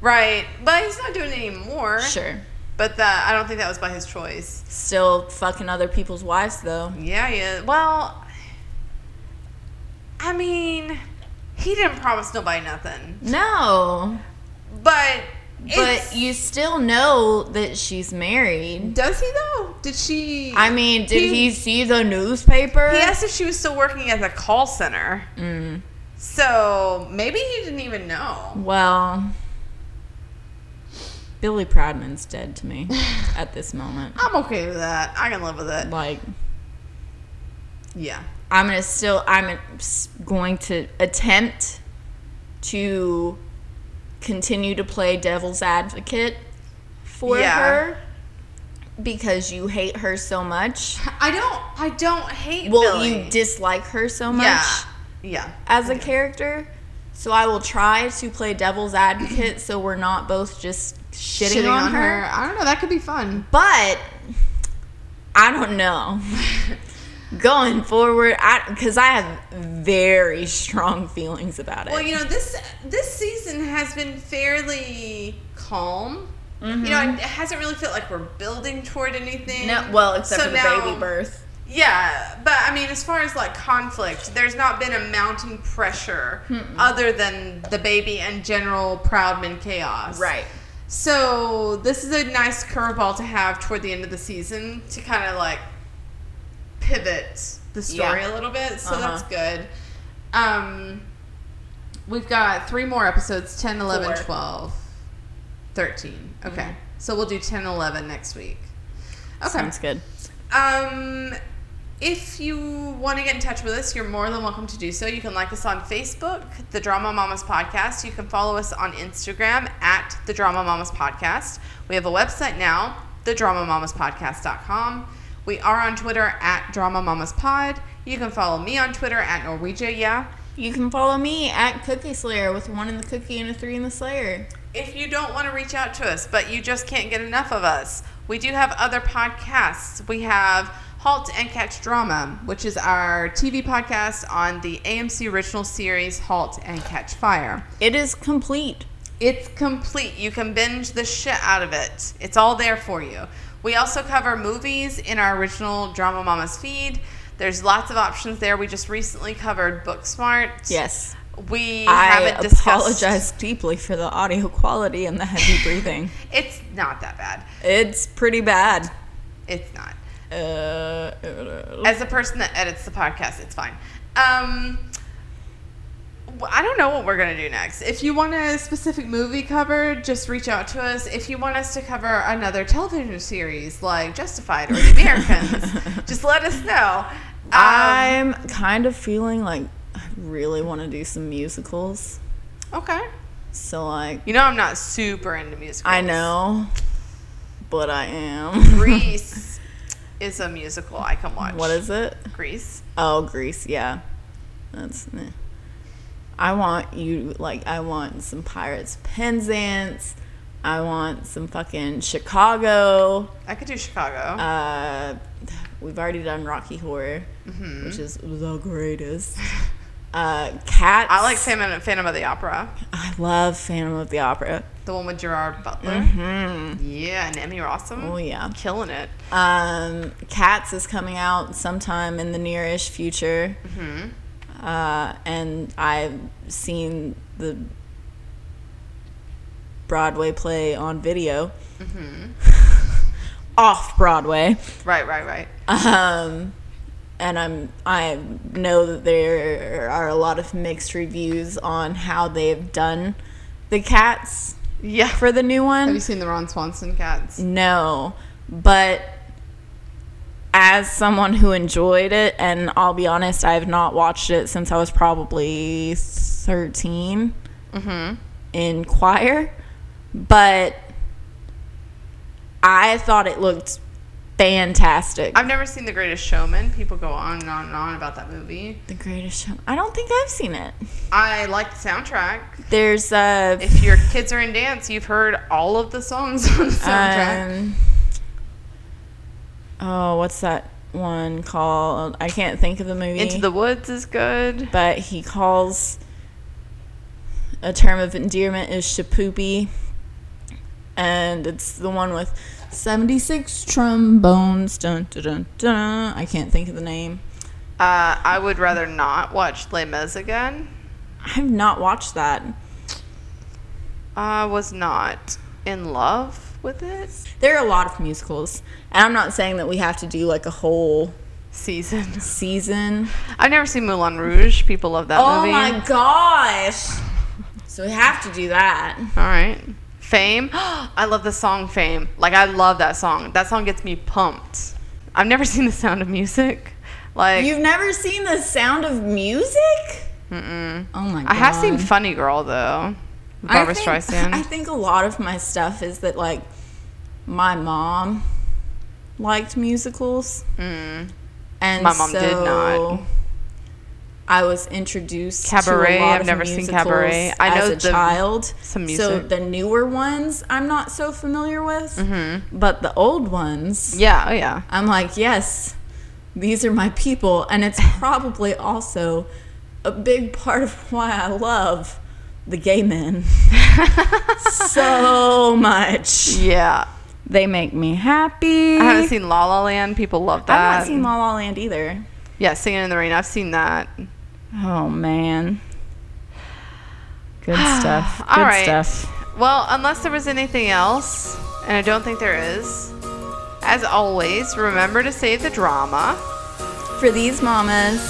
right, but he's not doing it anymore. Sure. But that I don't think that was by his choice. Still fucking other people's wives, though. Yeah, yeah. Well, I mean, he didn't promise nobody nothing, No. but But you still know that she's married. Does he though? Did she? I mean, did He- he, see the newspaper? He asked if she was still working at the call center. Mm. So maybe he didn't even know. Well, Billie Proudman's dead to me [laughs] at this moment. I'm okay with that. I can live with it. Like, Yeah. I'm gonna still, I'm going to attempt to continue to play devil's advocate for Yeah. her because you hate her so much. I don't. I don't hate. Well, Billie. you dislike her so much Yeah. Yeah. as a character. So I will try to play devil's advocate so we're not both just shitting, on, her. I don't know. That could be fun. But I don't know. [laughs] Going forward, I because I have very strong feelings about it. Well, you know this this season has been fairly calm. You know, it hasn't really felt like we're building toward anything. no, well, except So for the now- baby birth. Yeah, but I mean, as far as like conflict, there's not been a mounting pressure other than the baby and general Proudman chaos. Right so this is a nice curveball to have toward the end of the season to kind of like pivot the story Yeah. a little bit. So Uh-huh. that's good. Um, we've got three more episodes 10, 11, Four. 12, 13. Okay. Mhm. So we'll do 10, 11 next week. Okay. Sounds good. Um, if you want to get in touch with us, you're more than welcome to do so. You can like us on Facebook, the Drama Mamas Podcast. You can follow us on Instagram at the Drama Mamas Podcast. We have a website now, thedramamamaspodcast.com. We are on Twitter at Drama Mamas Pod. You can follow me on Twitter at Norwegia. Yeah. You can follow me at Cookie Slayer with one in the cookie and a three in the Slayer. If you don't want to reach out to us, but you just can't get enough of us, we do have other podcasts. We have Halt and Catch Drama, which is our TV podcast on the AMC original series Halt and Catch Fire. It is complete. It's complete. You can binge the shit out of it. It's all there for you. We also cover movies in our original Drama Mamas feed. There's lots of options there. We just recently covered Booksmart. Yes. We I haven't discussed. apologize deeply for the audio quality and the heavy [laughs] breathing. It's not that bad. It's pretty bad. It's not. Uh, As the person that edits the podcast, it's fine. Um, I don't know what we're gonna do next. If you want a specific movie covered, just reach out to us. If you want us to cover another television series like Justified or The Americans, [laughs] just let us know. Um, I'm kind of feeling like I really want to do some musicals. okay. So like You know, I'm not super into musicals. I know, but I am. Grease [laughs] is a musical I can watch. what is it? Grease? Oh, Grease. Yeah, that's. eh. I want you like I want some Pirates Penzance. I want some fucking Chicago. I could do Chicago. Uh, we've already done Rocky Horror, Mm-hmm. which is the greatest. Uh, Cats. I like Phantom, Phantom of the Opera, I love Phantom of the Opera. the one with Gerard Butler. Hmm. Yeah, and Emmy Rossum. Oh yeah. killing it. Um, Cats is coming out sometime in the nearish future. Mm-hmm. Uh, and I've seen the Broadway play on video. Mm-hmm. [laughs] Off Broadway. Right, right, right. Um, and I'm I know that there are a lot of mixed reviews on how they've done the cats Yeah. for the new one. Have you seen the Ron Swanson cats? No, but as someone who enjoyed it, and I'll be honest, I have not watched it since I was probably 13 Mm-hmm. in choir, but I thought it looked fantastic. I've never seen The Greatest Showman. People go on and on and on about that movie. the greatest show. I don't think I've seen it. I like the soundtrack. There's uh, If your kids are in dance, you've heard all of the songs on the soundtrack. um, oh, what's that one called? I can't think of the movie. Into the Woods is good. but he calls a term of endearment is shapoopi and it's the one with 76 trombones dun, dun, dun, dun. i can't think of the name Uh, I would rather not watch Les Mis again. i've not watched that I was not. in love with it. There are a lot of musicals, and I'm not saying that we have to do like a whole Season. season. I've never seen Moulin Rouge. People love that Oh movie. Oh my gosh! So we have to do that. All right. Fame. [gasps] I love the song Fame. Like I love that song. That song gets me pumped. I've never [laughs] seen The Sound of Music. Like You've never seen the Sound of Music? mm-mm. Oh my god! I have seen Funny Girl though. Barbra I think, Streisand. I think a lot of my stuff is that like my mom liked musicals, mm. and My mom did so not. I was introduced Cabaret, To a lot I've of never seen Cabaret. I know as a the- child. some So music. the newer ones, I'm not so familiar with, Mm-hmm. but the old ones, Yeah. Oh yeah. I'm like, yes, these are my people, and it's [laughs] probably also a big part of why I love the gay men [laughs] so much. Yeah. They make me happy. I haven't seen La La Land. People love that. I've not seen La La Land either. Yeah, Singing in the Rain. I've seen that. Oh man. Good [sighs] stuff. Good All right. stuff. Well, unless there was anything else, and I don't think there is, as always, remember to save the drama. For these mamas